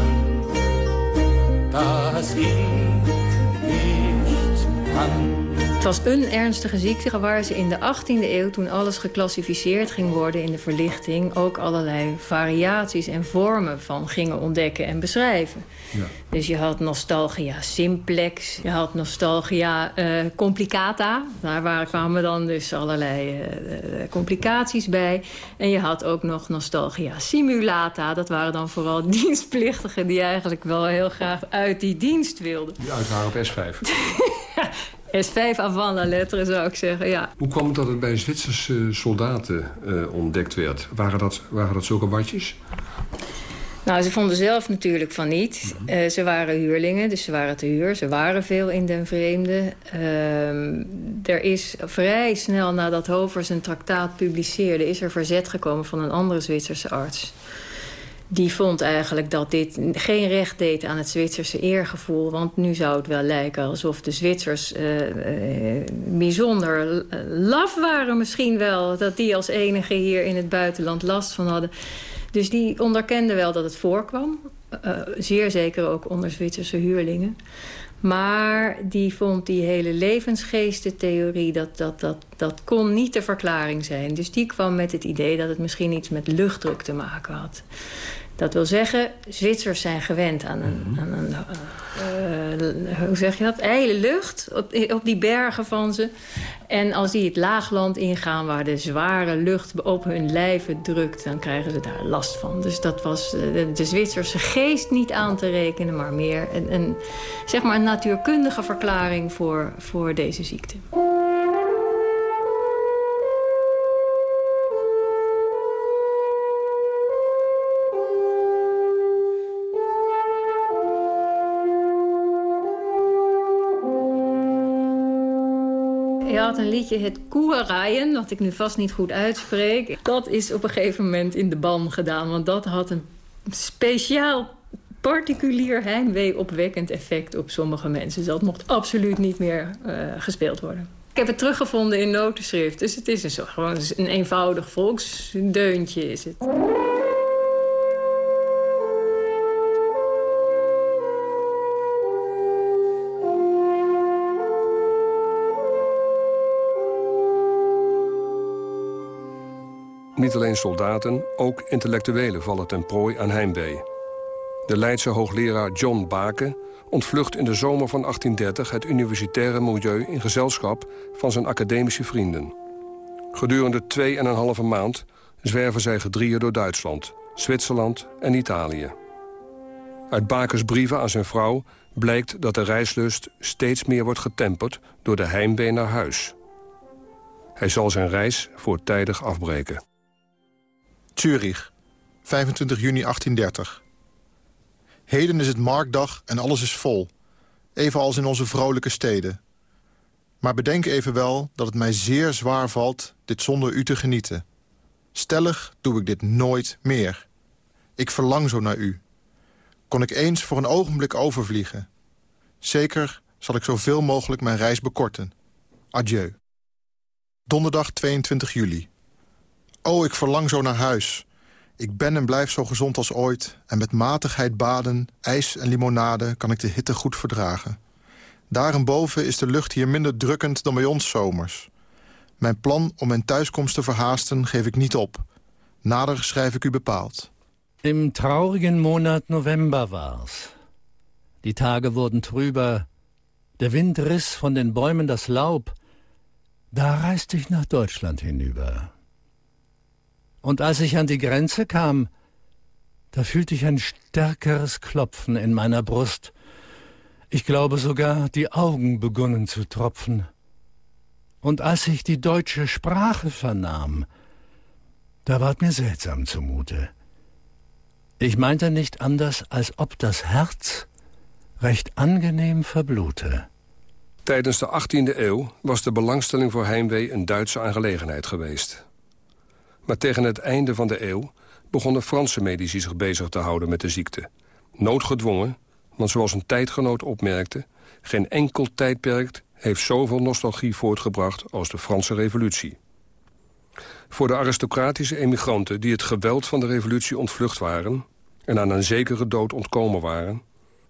Speaker 16: Das ging nicht an.
Speaker 15: Het was een ernstige ziekte waar ze in de 18e eeuw... toen alles geclassificeerd ging worden in de verlichting... ook allerlei variaties en vormen van gingen ontdekken en beschrijven. Ja. Dus je had nostalgia simplex, je had nostalgia uh, complicata. Daar waren, kwamen dan dus allerlei uh, complicaties bij. En je had ook nog nostalgia simulata. Dat waren dan vooral dienstplichtigen... die eigenlijk wel heel graag uit die dienst wilden.
Speaker 13: Die uit waren op S5.
Speaker 15: S5 avant la lettre, zou ik zeggen, ja.
Speaker 13: Hoe kwam het dat het bij Zwitserse soldaten uh, ontdekt werd? Waren dat, waren dat zulke watjes?
Speaker 15: Nou, ze vonden zelf natuurlijk van niet. uh, ze waren huurlingen, dus ze waren te huur. Ze waren veel in den vreemde. Uh, er is vrij snel nadat Hover zijn traktaat publiceerde... is er verzet gekomen van een andere Zwitserse arts die vond eigenlijk dat dit geen recht deed aan het Zwitserse eergevoel. Want nu zou het wel lijken alsof de Zwitsers uh, uh, bijzonder laf waren misschien wel. Dat die als enige hier in het buitenland last van hadden. Dus die onderkende wel dat het voorkwam. Uh, zeer zeker ook onder Zwitserse huurlingen. Maar die vond die hele levensgeestentheorie... Dat, dat, dat, dat kon niet de verklaring zijn. Dus die kwam met het idee dat het misschien iets met luchtdruk te maken had. Dat wil zeggen, Zwitsers zijn gewend aan een, mm -hmm. aan een uh, hoe zeg je dat, ijle lucht op, op die bergen van ze. En als die het laagland ingaan waar de zware lucht op hun lijven drukt... dan krijgen ze daar last van. Dus dat was de, de Zwitserse geest niet aan te rekenen... maar meer een, een, zeg maar een natuurkundige verklaring voor, voor deze ziekte. Een liedje, het Koeraaien, wat ik nu vast niet goed uitspreek. Dat is op een gegeven moment in de ban gedaan. Want dat had een speciaal particulier heimwee opwekkend effect op sommige mensen. Dus dat mocht absoluut niet meer uh, gespeeld worden. Ik heb het teruggevonden in notenschrift. Dus het is een, gewoon een eenvoudig volksdeuntje is het.
Speaker 13: Niet alleen soldaten, ook intellectuelen vallen ten prooi aan heimwee. De Leidse hoogleraar John Baken ontvlucht in de zomer van 1830 het universitaire milieu in gezelschap van zijn academische vrienden. Gedurende twee en een halve maand zwerven zij gedrieën door Duitsland, Zwitserland en Italië. Uit Bakens brieven aan zijn vrouw blijkt dat de reislust steeds meer wordt getemperd door de heimwee naar huis. Hij zal zijn reis voortijdig afbreken.
Speaker 17: Zurich, 25 juni 1830. Heden is het marktdag en alles is vol. Evenals in onze vrolijke steden. Maar bedenk evenwel dat het mij zeer zwaar valt dit zonder u te genieten. Stellig doe ik dit nooit meer. Ik verlang zo naar u. Kon ik eens voor een ogenblik overvliegen. Zeker zal ik zoveel mogelijk mijn reis bekorten. Adieu. Donderdag 22 juli. Oh, ik verlang zo naar huis. Ik ben en blijf zo gezond als ooit... en met matigheid baden, ijs en limonade kan ik de hitte goed verdragen. Daarboven is de lucht hier minder drukkend dan bij ons zomers. Mijn plan om mijn thuiskomst te verhaasten geef ik niet op. Nader schrijf ik u bepaald.
Speaker 18: Im traurigen Monat November war's. Die Tage wurden trüber. Der Wind riss von den Bäumen das Laub. Da reiste ich nach Deutschland hinüber. Und als ich an die Grenze kam, da fühlte ich ein stärkeres Klopfen in meiner Brust. Ich glaube sogar, die Augen begonnen zu tropfen. Und als ich die deutsche Sprache vernahm, da ward mir seltsam zumute. Ich meinte nicht anders, als ob das Herz recht angenehm verblute.
Speaker 13: Tijdens de 18e eeuw was de belangstelling voor heimwee een Duitse aangelegenheid geweest. Maar tegen het einde van de eeuw begonnen Franse medici zich bezig te houden met de ziekte. Noodgedwongen, want zoals een tijdgenoot opmerkte... geen enkel tijdperk heeft zoveel nostalgie voortgebracht als de Franse revolutie. Voor de aristocratische emigranten die het geweld van de revolutie ontvlucht waren... en aan een zekere dood ontkomen waren...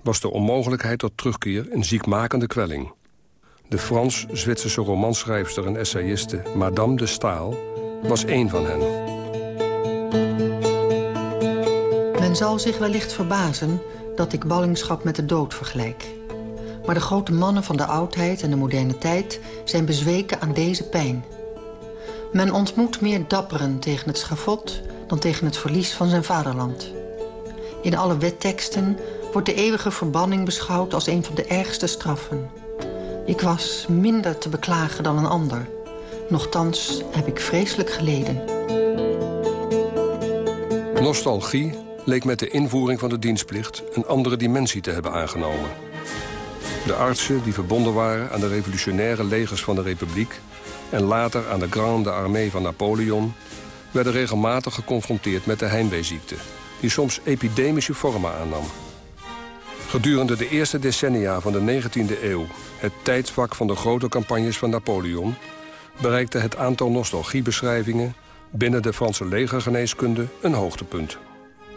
Speaker 13: was de onmogelijkheid tot terugkeer een ziekmakende kwelling. De Frans-Zwitserse romanschrijfster en essayiste Madame de Staal was één van hen.
Speaker 19: Men zal zich wellicht verbazen dat ik ballingschap met de dood vergelijk. Maar de grote mannen van de oudheid en de moderne tijd... zijn bezweken aan deze pijn. Men ontmoet meer dapperen tegen het schafot... dan tegen het verlies van zijn vaderland. In alle wetteksten wordt de eeuwige verbanning beschouwd... als een van de ergste straffen. Ik was minder te beklagen dan een ander... Nochtans heb ik vreselijk geleden.
Speaker 13: Nostalgie leek met de invoering van de dienstplicht... een andere dimensie te hebben aangenomen. De artsen die verbonden waren aan de revolutionaire legers van de Republiek... en later aan de Grande Armée van Napoleon... werden regelmatig geconfronteerd met de heimweeziekte... die soms epidemische vormen aannam. Gedurende de eerste decennia van de 19e eeuw... het tijdsvak van de grote campagnes van Napoleon bereikte het aantal nostalgiebeschrijvingen binnen de Franse legergeneeskunde een hoogtepunt.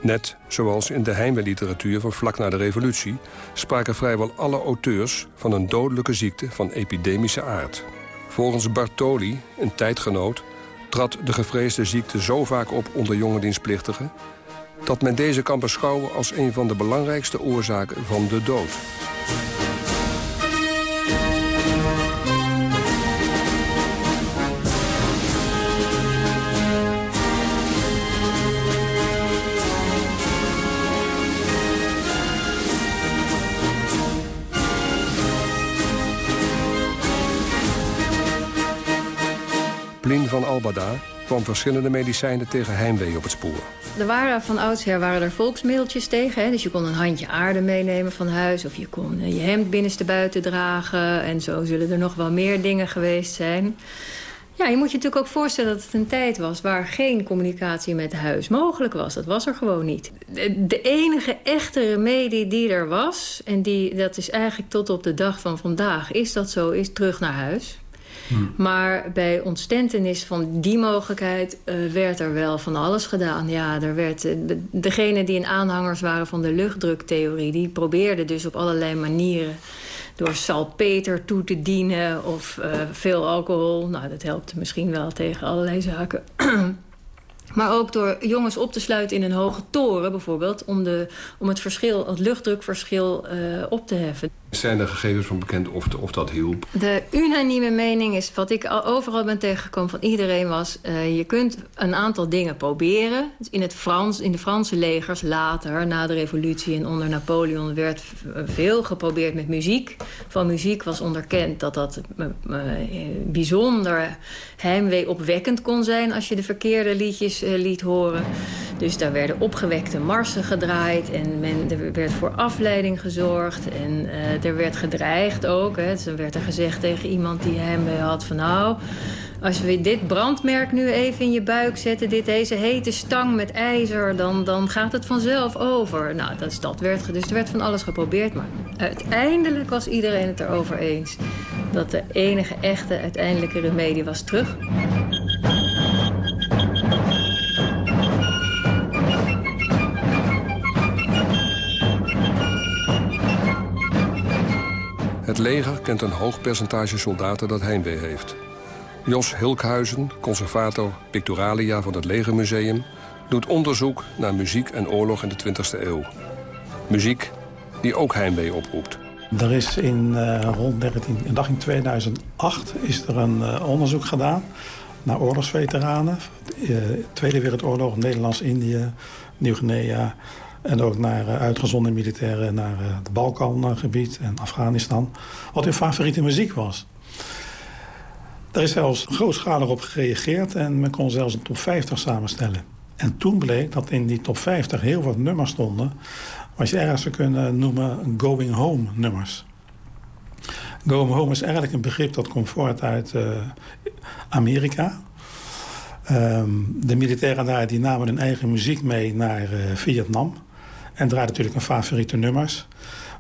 Speaker 13: Net zoals in de heimweeliteratuur van vlak na de revolutie... spraken vrijwel alle auteurs van een dodelijke ziekte van epidemische aard. Volgens Bartoli, een tijdgenoot, trad de gevreesde ziekte zo vaak op onder jonge dienstplichtigen... dat men deze kan beschouwen als een van de belangrijkste oorzaken van de dood. Albada kwam verschillende medicijnen tegen heimwee op het spoor.
Speaker 15: Er waren van oudsher waren er volksmiddeltjes tegen. Hè? Dus je kon een handje aarde meenemen van huis. Of je kon eh, je hemd binnenste buiten dragen. En zo zullen er nog wel meer dingen geweest zijn. Ja, je moet je natuurlijk ook voorstellen dat het een tijd was... waar geen communicatie met huis mogelijk was. Dat was er gewoon niet. De, enige echte remedie die er was... en die, dat is eigenlijk tot op de dag van vandaag... is dat zo, is terug naar huis. Hmm. Maar bij ontstentenis van die mogelijkheid uh, werd er wel van alles gedaan. Ja, er werd, uh, degene die in aanhangers waren van de luchtdruktheorie... die probeerden dus op allerlei manieren door salpeter toe te dienen of uh, veel alcohol. Nou, dat helpt misschien wel tegen allerlei zaken. Maar ook door jongens op te sluiten in een hoge toren bijvoorbeeld... om, de, om het, verschil, het luchtdrukverschil op te heffen.
Speaker 13: Zijn er gegevens van bekend of, of dat hielp?
Speaker 15: De unanieme mening is, wat ik overal ben tegengekomen van iedereen was... Uh, je kunt een aantal dingen proberen. Dus in, het Frans, in de Franse legers later, na de revolutie en onder Napoleon... werd veel geprobeerd met muziek. Van muziek was onderkend dat dat uh, bijzonder heimwee opwekkend kon zijn... als je de verkeerde liedjes liet horen. Dus daar werden opgewekte marsen gedraaid... en men, er werd voor afleiding gezorgd... en er werd gedreigd ook. Hè. Dus dan werd er gezegd tegen iemand die hem had van... nou, als we dit brandmerk nu even in je buik zetten... Dit, deze hete stang met ijzer, dan, dan gaat het vanzelf over. Nou, dat, dat werd, dus er werd van alles geprobeerd. Maar uiteindelijk was iedereen het erover eens... dat de enige echte uiteindelijke remedie was terug.
Speaker 13: Het leger kent een hoog percentage soldaten dat heimwee heeft. Jos Hulkhuizen, conservator Pictoralia van het Legermuseum... doet onderzoek naar muziek en oorlog in de 20e eeuw. Muziek die ook heimwee oproept.
Speaker 20: Er is in, uh, rond 19, in 2008 is er een uh, onderzoek gedaan naar oorlogsveteranen. Uh, Tweede Wereldoorlog, Nederlands-Indië, Nieuw-Guinea... En ook naar uh, uitgezonden militairen naar uh, het Balkangebied en Afghanistan. Wat hun favoriete muziek was. Er is zelfs grootschalig op gereageerd en men kon zelfs een top 50 samenstellen. En toen bleek dat in die top 50 heel wat nummers stonden... wat je ergens zou kunnen noemen going home nummers. Going home is eigenlijk een begrip dat komt voort uit uh, Amerika. Um, de militairen daar die namen hun eigen muziek mee naar Vietnam. En draaiden natuurlijk een favoriete nummers.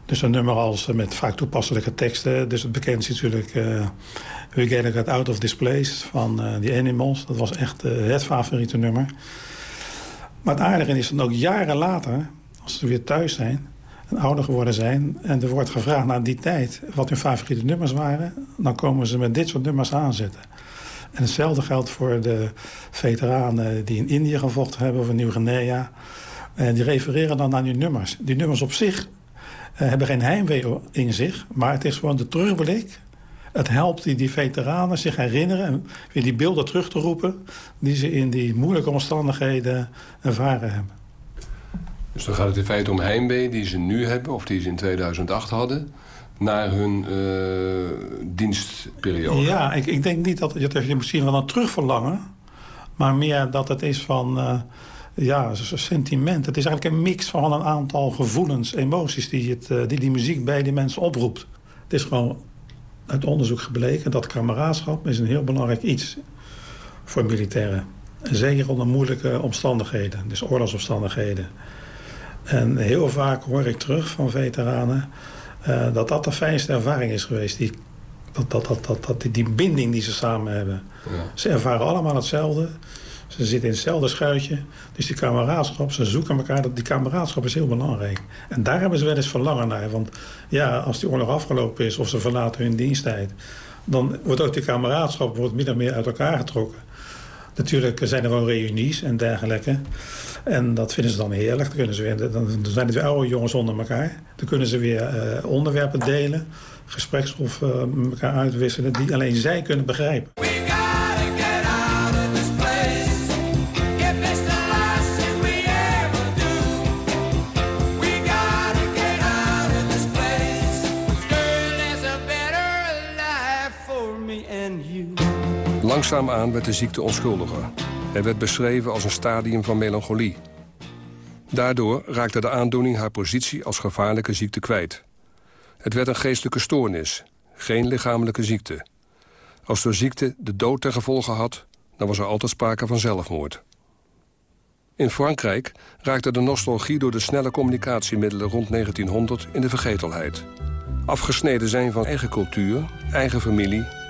Speaker 20: Dus een nummer als met vaak toepasselijke teksten. Dus het bekend is natuurlijk uh, We Get It Out of This Place van uh, The Animals. Dat was echt het favoriete nummer. Maar het aardige is dan ook jaren later, als ze weer thuis zijn... en ouder geworden zijn... en er wordt gevraagd naar die tijd wat hun favoriete nummers waren... dan komen ze met dit soort nummers aanzetten. En hetzelfde geldt voor de veteranen die in Indië gevochten hebben... of in Nieuw-Guinea. En die refereren dan naar die nummers. Die nummers op zich uh, hebben geen heimwee in zich. Maar het is gewoon de terugblik. Het helpt die, die veteranen zich herinneren... en weer die beelden terug te roepen... die ze in die moeilijke omstandigheden ervaren hebben.
Speaker 13: Dus dan gaat het in feite om heimwee die ze nu hebben... of die ze in 2008 hadden naar hun uh, dienstperiode.
Speaker 20: Ja, ik, ik denk niet dat je, je misschien wel een terugverlangen... maar meer dat het is van... Uh, ja, sentiment. Het is eigenlijk een mix van een aantal gevoelens, emoties... die, het, die die muziek bij die mensen oproept. Het is gewoon uit onderzoek gebleken dat kameraadschap... is een heel belangrijk iets voor militairen. Zeker onder moeilijke omstandigheden, dus oorlogsomstandigheden. En heel vaak hoor ik terug van veteranen... Uh, dat dat de fijnste ervaring is geweest. Die, dat, dat, dat, dat, dat, die binding die ze samen hebben. Ja. Ze ervaren allemaal hetzelfde. Ze zitten in hetzelfde schuitje. Dus die kameraadschap, ze zoeken elkaar. Die kameraadschap is heel belangrijk. En daar hebben ze wel eens verlangen naar. Want ja, als die oorlog afgelopen is of ze verlaten hun diensttijd... dan wordt ook die kameraadschap wordt min of meer uit elkaar getrokken. Natuurlijk zijn er wel reunies en dergelijke. En dat vinden ze dan heerlijk. Dan, kunnen ze weer, dan zijn het weer oude jongens onder elkaar. Dan kunnen ze weer uh, onderwerpen delen. Gespreksstof uh, met elkaar uitwisselen. Die alleen zij kunnen begrijpen.
Speaker 13: Langzaamaan werd de ziekte onschuldiger. Hij werd beschreven als een stadium van melancholie. Daardoor raakte de aandoening haar positie als gevaarlijke ziekte kwijt. Het werd een geestelijke stoornis, geen lichamelijke ziekte. Als de ziekte de dood ten gevolge had, dan was er altijd sprake van zelfmoord. In Frankrijk raakte de nostalgie door de snelle communicatiemiddelen rond 1900 in de vergetelheid. Afgesneden zijn van eigen cultuur, eigen familie,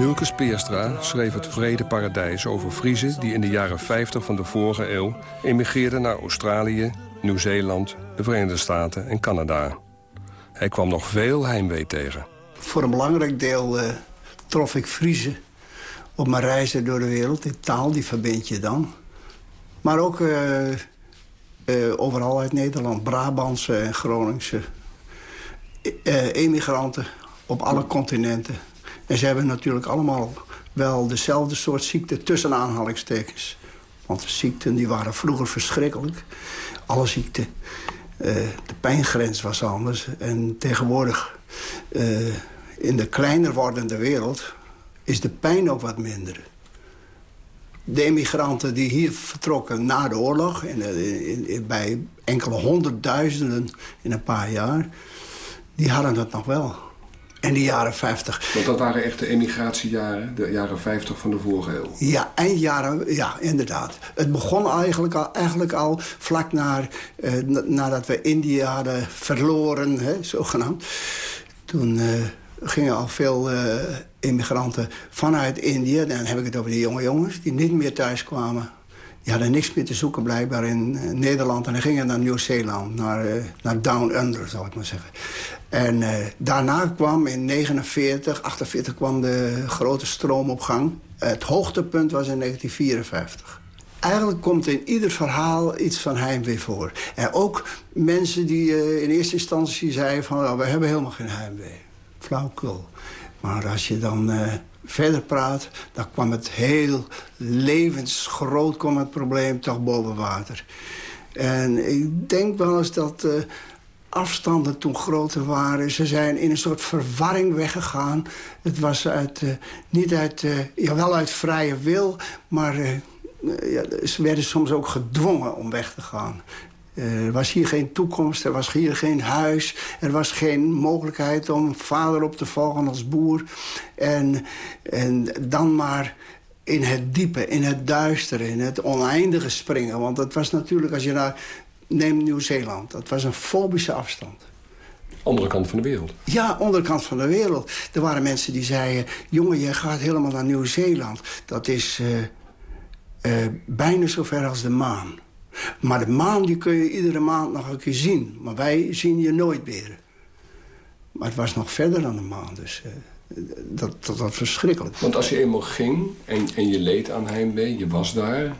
Speaker 13: Hilke Speerstra schreef het Vrede Paradijs over Friezen... die in de jaren 50 van de vorige eeuw emigreerden naar Australië, Nieuw-Zeeland... de Verenigde Staten en Canada. Hij kwam nog veel heimwee tegen.
Speaker 21: Voor een belangrijk deel uh, trof ik Friese op mijn reizen door de wereld. Die taal, die verbind je dan. Maar ook uh, uh, overal uit Nederland. Brabantse en Groningse emigranten op alle continenten. En ze hebben natuurlijk allemaal wel dezelfde soort ziekte tussen aanhalingstekens. Want de ziekten die waren vroeger verschrikkelijk. Alle ziekten. Uh, de pijngrens was anders. En tegenwoordig, uh, in de kleiner wordende wereld... is de pijn ook wat minder. De emigranten die hier vertrokken na de oorlog... In, in, bij enkele honderdduizenden in een paar jaar... die hadden dat nog wel. En de jaren 50.
Speaker 13: Want dat waren echt de emigratiejaren, de jaren 50 van de vorige eeuw.
Speaker 21: Ja, eindjaren, ja, inderdaad. Het begon eigenlijk al, eigenlijk al vlak naar, eh, nadat we India hadden verloren, hè, zogenaamd. Toen eh, gingen al veel uh, immigranten vanuit India... dan heb ik het over de jonge jongens die niet meer thuis kwamen. Die hadden niks meer te zoeken blijkbaar in uh, Nederland. En dan gingen naar Nieuw-Zeeland, naar, uh, naar Down Under, zal ik maar zeggen. En uh, daarna kwam in 49, 48 kwam de grote stroom op gang. Het hoogtepunt was in 1954. Eigenlijk komt in ieder verhaal iets van heimwee voor. En ook mensen die in eerste instantie zeiden van... Oh, we hebben helemaal geen heimwee. Flauwkul. Maar als je dan verder praat... dan kwam het heel levensgroot kwam het probleem toch boven water. En ik denk wel eens dat... Uh, afstanden toen groter waren. Ze zijn in een soort verwarring weggegaan. Het was uit, uh, niet uit, uh, ja, wel uit vrije wil, maar ja, ze werden soms ook gedwongen om weg te gaan. Er was hier geen toekomst, er was hier geen huis... er was geen mogelijkheid om vader op te volgen als boer. En, en dan maar in het diepe, in het duistere, in het oneindige springen. Want het was natuurlijk, als je naar neem Nieuw-Zeeland. Dat was een fobische afstand.
Speaker 13: Andere kant van de wereld?
Speaker 21: Ja, andere kant van de wereld. Er waren mensen die zeiden... jongen, je gaat helemaal naar Nieuw-Zeeland. Dat is uh, uh, bijna zo ver als de maan. Maar de maan die kun je iedere maand nog een keer zien. Maar wij zien je nooit meer. Maar het was nog verder dan de maan, dus... Uh, dat, dat was verschrikkelijk.
Speaker 13: Want als je eenmaal ging en, en je leed aan heimwee, je was daar...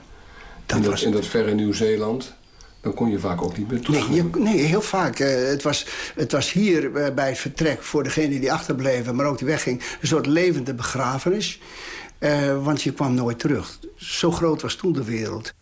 Speaker 13: Dat in, dat, was... in dat verre Nieuw-Zeeland dan kon je vaak ook niet meer terug.
Speaker 21: Nee, heel vaak. Uh, het, was, het was hier uh, bij het vertrek voor degene die achterbleven... maar ook die wegging, een soort levende begrafenis. Uh, want je kwam nooit terug. Zo groot was toen de wereld.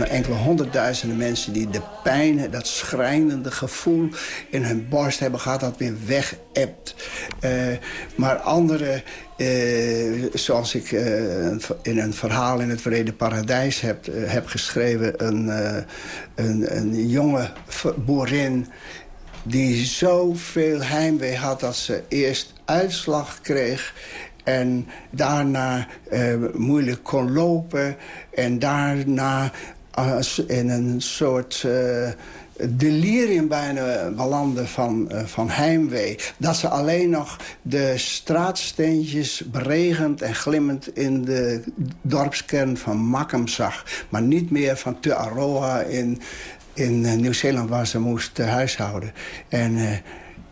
Speaker 21: enkele honderdduizenden mensen die de pijn, dat schrijnende gevoel in hun borst hebben gehad, dat weer wegebt. Uh, maar anderen, uh, zoals ik uh, in een verhaal in het Vrede Paradijs heb, heb geschreven, een, een, een jonge boerin die zoveel heimwee had dat ze eerst uitslag kreeg... en daarna moeilijk kon lopen... en daarna uh, in een soort uh, delirium bijna belanden van, uh, van heimwee. Dat ze alleen nog de straatsteentjes beregend en glimmend... in de dorpskern van Makkum zag. Maar niet meer van Te Aroa in, in uh, Nieuw-Zeeland waar ze moest huishouden. En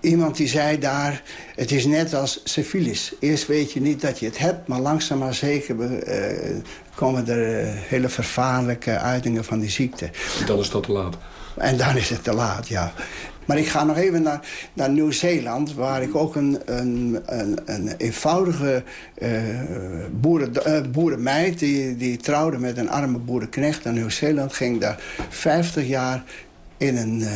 Speaker 21: iemand die zei daar, het is net als syfilis. Eerst weet je niet dat je het hebt, maar langzaam maar zeker komen er hele vervaarlijke uitingen van die ziekte.
Speaker 13: Dan is dat te laat.
Speaker 21: En dan is het te laat, ja. Maar ik ga nog even naar, naar Nieuw-Zeeland... waar ik ook een, een, een, een eenvoudige uh, boeren, uh, boerenmeid... Die, die trouwde met een arme boerenknecht naar Nieuw-Zeeland... ging daar 50 jaar in een uh,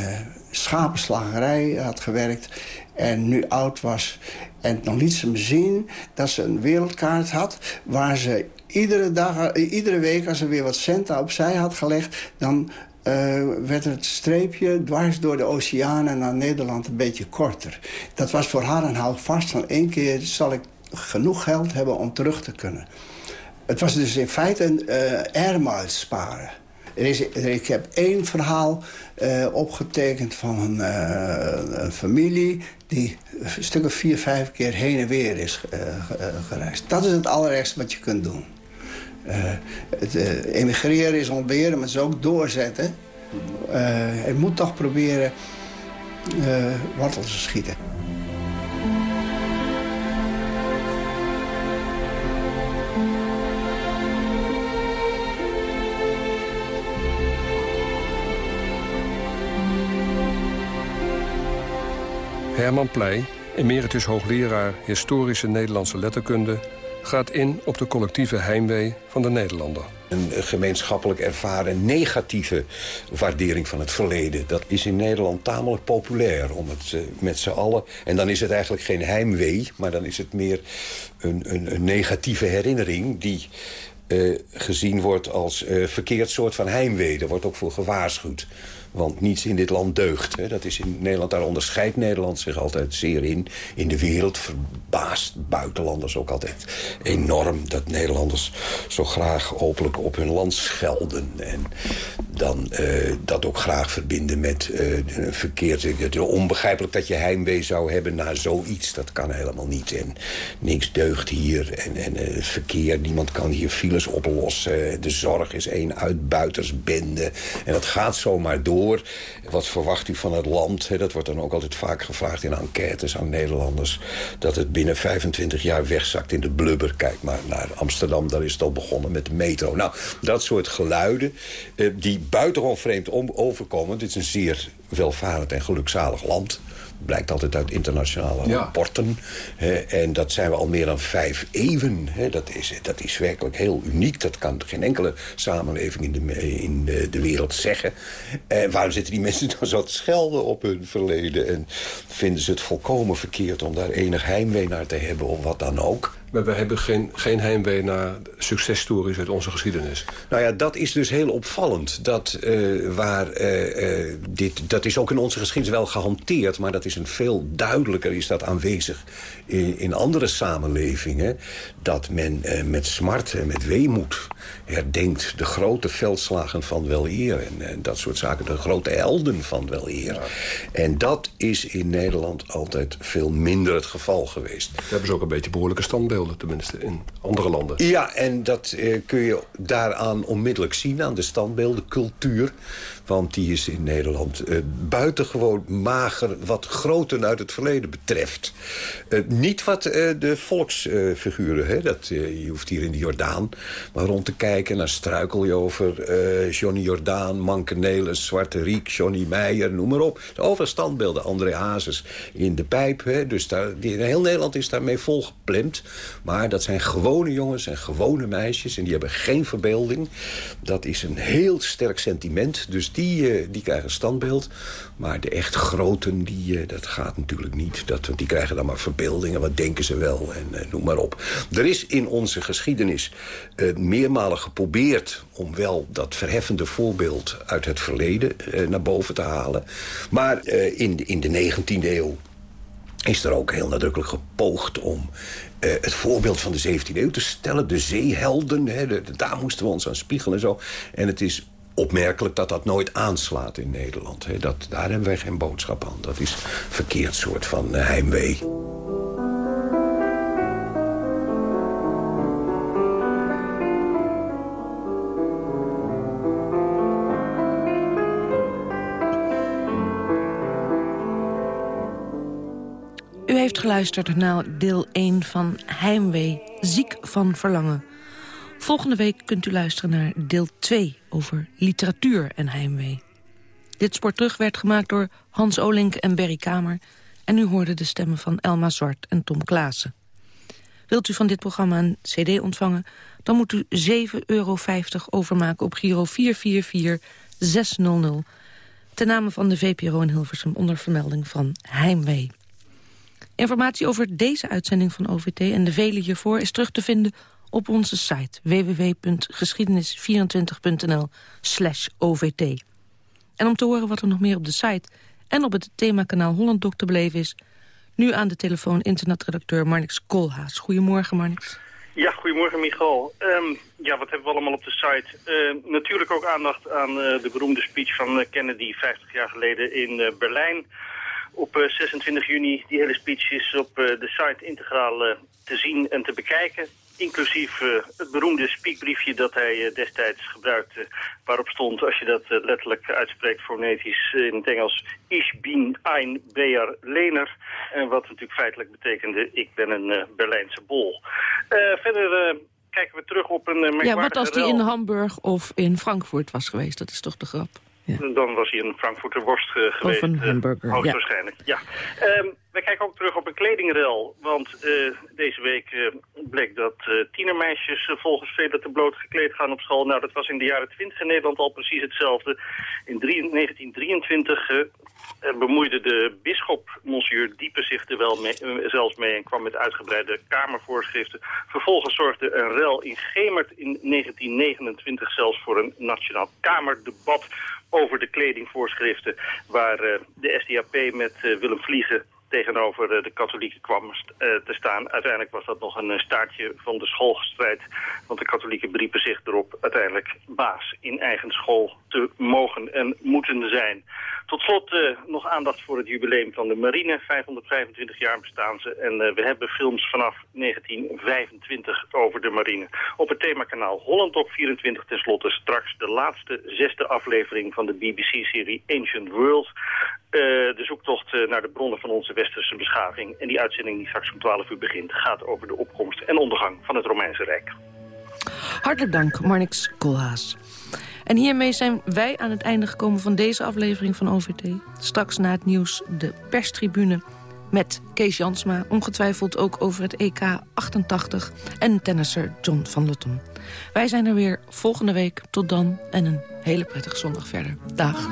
Speaker 21: schapenslagerij had gewerkt... en nu oud was. En dan liet ze me zien dat ze een wereldkaart had... waar ze iedere, dag, iedere week, als ze weer wat centen opzij had gelegd... dan uh, werd het streepje dwars door de oceanen naar Nederland een beetje korter. Dat was voor haar een houvast van één keer zal ik genoeg geld hebben om terug te kunnen. Het was dus in feite een uh, airmiles sparen. Er is, er, ik heb één verhaal opgetekend van een, familie... die een stuk of vier, vijf keer heen en weer is gereisd. Dat is het allerergste wat je kunt doen. Uh, het uh, emigreren is ontberen, maar het is ook doorzetten. Uh, het moet toch proberen wortels te schieten.
Speaker 13: Herman Pleij, emeritus hoogleraar historische Nederlandse letterkunde gaat in op de collectieve heimwee van de Nederlander.
Speaker 22: Een gemeenschappelijk ervaren negatieve waardering van het verleden... dat is in Nederland tamelijk populair om het uh, met z'n allen... en dan is het eigenlijk geen heimwee, maar dan is het meer een, een, een negatieve herinnering... die uh, gezien wordt als uh, verkeerd soort van heimwee. Er wordt ook voor gewaarschuwd. Want niets in dit land deugt. Dat is in Nederland, daar onderscheidt Nederland zich altijd zeer in. In de wereld verbaast buitenlanders ook altijd enorm... dat Nederlanders zo graag openlijk op hun land schelden. En dan uh, dat ook graag verbinden met uh, verkeerd. Onbegrijpelijk dat je heimwee zou hebben naar zoiets. Dat kan helemaal niet. En niks deugt hier. En, en het verkeer, niemand kan hier files oplossen. De zorg is één uitbuitersbende. En dat gaat zomaar door. Wat verwacht u van het land? Dat wordt dan ook altijd vaak gevraagd in enquêtes aan Nederlanders. Dat het binnen 25 jaar wegzakt in de blubber. Kijk maar naar Amsterdam, daar is het al begonnen met de metro. Nou, dat soort geluiden die buitengewoon vreemd overkomen. Dit is een zeer welvarend en gelukzalig land blijkt altijd uit internationale ja. rapporten. en dat zijn we al meer dan vijf eeuwen. dat, is, dat is werkelijk heel uniek. Dat kan geen enkele samenleving in de, in de, de wereld zeggen. En waarom zitten die mensen dan zo te schelden op hun verleden? En vinden ze het volkomen verkeerd om daar enig heimwee naar te hebben of wat dan ook?
Speaker 13: Maar we hebben geen, geen heimwee naar successtories uit onze geschiedenis.
Speaker 22: Nou ja, dat is dus heel opvallend. Dat, uh, waar, uh, uh, dit, dat is ook in onze geschiedenis wel gehanteerd... maar dat is een veel duidelijker is dat aanwezig in, in andere samenlevingen... dat men met smart en met weemoed herdenkt... de grote veldslagen van wel eer en, en dat soort zaken. De grote helden van wel eer. Ja. En dat is in Nederland altijd veel minder het geval geweest.
Speaker 13: We hebben ze ook een beetje behoorlijke standbeelden tenminste in andere landen.
Speaker 22: Ja, en dat eh, kun je daaraan onmiddellijk zien, aan de standbeelden, cultuur. Want die is in Nederland uh, buitengewoon mager wat groten uit het verleden betreft. Uh, niet wat uh, de volksfiguren, dat, je hoeft hier in de Jordaan maar rond te kijken. Dan struikel je over Johnny Jordaan, Manke Nelis, Zwarte Riek, Johnny Meijer, noem maar op. Overal standbeelden, André Hazes in de pijp. Hè, dus daar, heel Nederland is daarmee volgeplemd. Maar dat zijn gewone jongens en gewone meisjes en die hebben geen verbeelding. Dat is een heel sterk sentiment, dus die, uh, die krijgen standbeeld. Maar de echt groten, die, uh, dat gaat natuurlijk niet. Dat, die krijgen dan maar verbeeldingen, wat denken ze wel en uh, noem maar op. Er is in onze geschiedenis meermalen geprobeerd... om wel dat verheffende voorbeeld uit het verleden naar boven te halen. Maar in, in de 19e eeuw is er ook heel nadrukkelijk gepoogd om het voorbeeld van de 17e eeuw te stellen. De zeehelden, hè, daar moesten we ons aan spiegelen en zo. En het is opmerkelijk dat dat nooit aanslaat in Nederland. Hè. Dat, daar hebben wij geen boodschap aan. Dat is een verkeerd soort van uh, heimwee.
Speaker 10: U heeft geluisterd naar deel 1 van Heimwee, ziek van verlangen. Volgende week kunt u luisteren naar deel 2 over literatuur en heimwee. Dit sport terug werd gemaakt door Hans Olink en Berry Kamer... en u hoorde de stemmen van Elma Zwart en Tom Klaassen. Wilt u van dit programma een cd ontvangen... dan moet u 7,50 euro overmaken op Giro 444600... ten name van de VPRO in Hilversum onder vermelding van Heimwee. Informatie over deze uitzending van OVT en de vele hiervoor... is terug te vinden op onze site www.geschiedenis24.nl slash OVT. En om te horen wat er nog meer op de site en op het themakanaal Holland Doc te beleven is... nu aan de telefoon internetredacteur Marnix Koolhaas. Goedemorgen, Marnix.
Speaker 23: Ja, goedemorgen, Michal. Um, ja, wat hebben we allemaal op de site? Uh, natuurlijk ook aandacht aan uh, de beroemde speech van uh, Kennedy 50 jaar geleden in Berlijn op 26 juni. Die hele speech is op de site integraal te zien en te bekijken. Inclusief uh, het beroemde speakbriefje dat hij uh, destijds gebruikte... waarop stond, als je dat uh, letterlijk uitspreekt fonetisch in het Engels... Ich bin ein Beer Lener. En wat natuurlijk feitelijk betekende, ik ben een Berlijnse bol. verder kijken we terug op een
Speaker 10: Ja, wat als die in Hamburg of in Frankfurt was geweest? Dat is toch de grap?
Speaker 23: Ja. Dan was hij een Frankfurter worst geweest.
Speaker 10: Of een hamburger,
Speaker 23: Hoogstwaarschijnlijk, ja. ja. Um, we kijken ook terug op een kledingrel. Want uh, deze week bleek dat tienermeisjes volgens velen te bloot gekleed gaan op school. Nou, dat was in de jaren 20 in Nederland al precies hetzelfde. In 1923 bemoeide de bisschop, monsieur Diepe, zich er wel mee, zelfs mee... en kwam met uitgebreide kamervoorschriften. Vervolgens zorgde een rel in Gemert in 1929 zelfs voor een nationaal kamerdebat over de kledingvoorschriften... waar de SDAP met Willem Vliegen tegenover de katholieken kwam te staan. Uiteindelijk was dat nog een staartje van de schoolstrijd. Want de katholieken beriepen zich erop uiteindelijk baas in eigen school te mogen en moeten zijn. Tot slot uh, nog aandacht voor het jubileum van de marine. 525 jaar bestaan ze. En uh, we hebben films vanaf 1925 over de marine. Op het themakanaal Holland op 24 tenslotte straks de laatste zesde aflevering van de BBC-serie Ancient World. Uh, de zoektocht naar de bronnen van onze westerse beschaving. En die uitzending die straks om 12 uur begint gaat over de opkomst en ondergang van het Romeinse Rijk.
Speaker 10: Hartelijk dank, Marnix Koolhaas. En hiermee zijn wij aan het einde gekomen van deze aflevering van OVT. Straks na het nieuws de perstribune met Kees Jansma. Ongetwijfeld ook over het EK 88 en tennisser John van Lutton. Wij zijn er weer volgende week. Tot dan en een hele prettige zondag verder. Dag.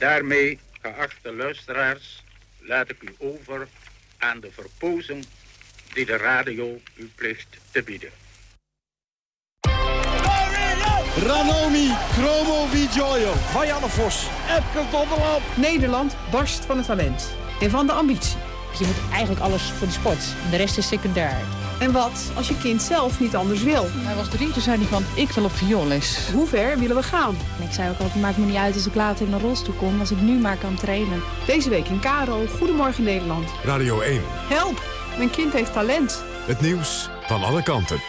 Speaker 24: Daarmee, geachte luisteraars, laat ik u over aan de verpozen die de radio u plicht te bieden.
Speaker 25: Ranomi, Chromo Vigioio, Marianne Vos, Epke Donderland.
Speaker 26: Nederland barst van het talent en van de ambitie.
Speaker 27: Je moet eigenlijk alles voor de sport. De rest is secundair.
Speaker 26: En wat als je kind zelf niet anders wil?
Speaker 27: Hij was drie, toen zei hij van, ik wil op vioolles.
Speaker 26: Hoe ver willen we gaan?
Speaker 27: En ik zei ook altijd, maakt me niet uit als ik later in een rolstoel kom... als ik nu maar kan trainen.
Speaker 26: Deze week in Karo, Goedemorgen Nederland.
Speaker 9: Radio 1.
Speaker 26: Help, mijn kind heeft talent.
Speaker 9: Het nieuws van alle kanten.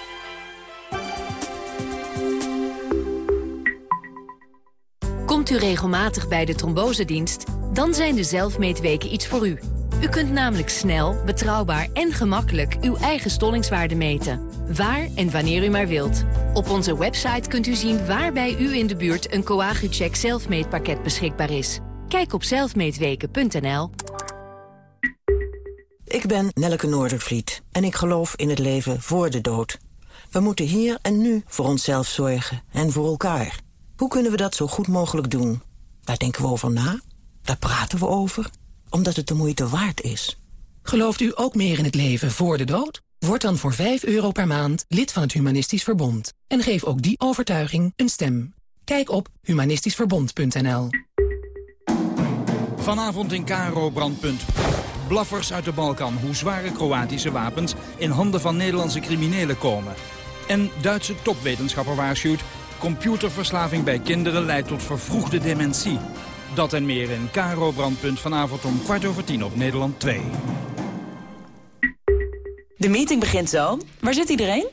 Speaker 6: Komt u regelmatig bij de trombosedienst? Dan zijn de zelfmeetweken iets voor u. U kunt namelijk snel, betrouwbaar en gemakkelijk uw eigen stollingswaarde meten. Waar en wanneer u maar wilt. Op onze website kunt u zien waar bij u in de buurt een Coagucheck zelfmeetpakket beschikbaar is. Kijk op zelfmeetweken.nl.
Speaker 28: Ik ben Nelleke Noordervliet en ik geloof in het leven voor de dood. We moeten hier en nu voor onszelf zorgen en voor elkaar. Hoe kunnen we dat zo goed mogelijk doen? Daar denken we over na, daar praten we over omdat het de moeite waard is.
Speaker 29: Gelooft u ook meer in het leven voor de dood? Word dan voor 5 euro per maand lid van het Humanistisch Verbond. En geef ook die overtuiging een stem. Kijk op humanistischverbond.nl.
Speaker 30: Vanavond in Karo Brandpunt. Blaffers uit de Balkan, hoe zware Kroatische wapens in handen van Nederlandse criminelen komen. En Duitse topwetenschapper waarschuwt, computerverslaving bij kinderen leidt tot vervroegde dementie. Dat en meer in Karo Brandpunt vanavond om kwart over tien op Nederland 2.
Speaker 31: De meeting begint zo. Waar zit iedereen?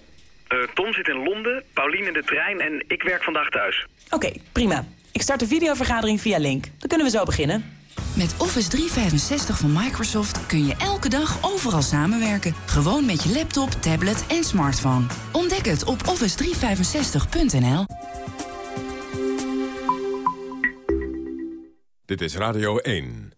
Speaker 32: Uh, Tom zit in Londen, Paulien in de trein en ik werk vandaag thuis.
Speaker 31: Oké, prima. Ik start de videovergadering via Link. Dan kunnen we zo beginnen.
Speaker 33: Met Office 365 van Microsoft kun je elke dag overal samenwerken. Gewoon met je laptop, tablet en smartphone. Ontdek het op office365.nl.
Speaker 9: Dit is Radio 1.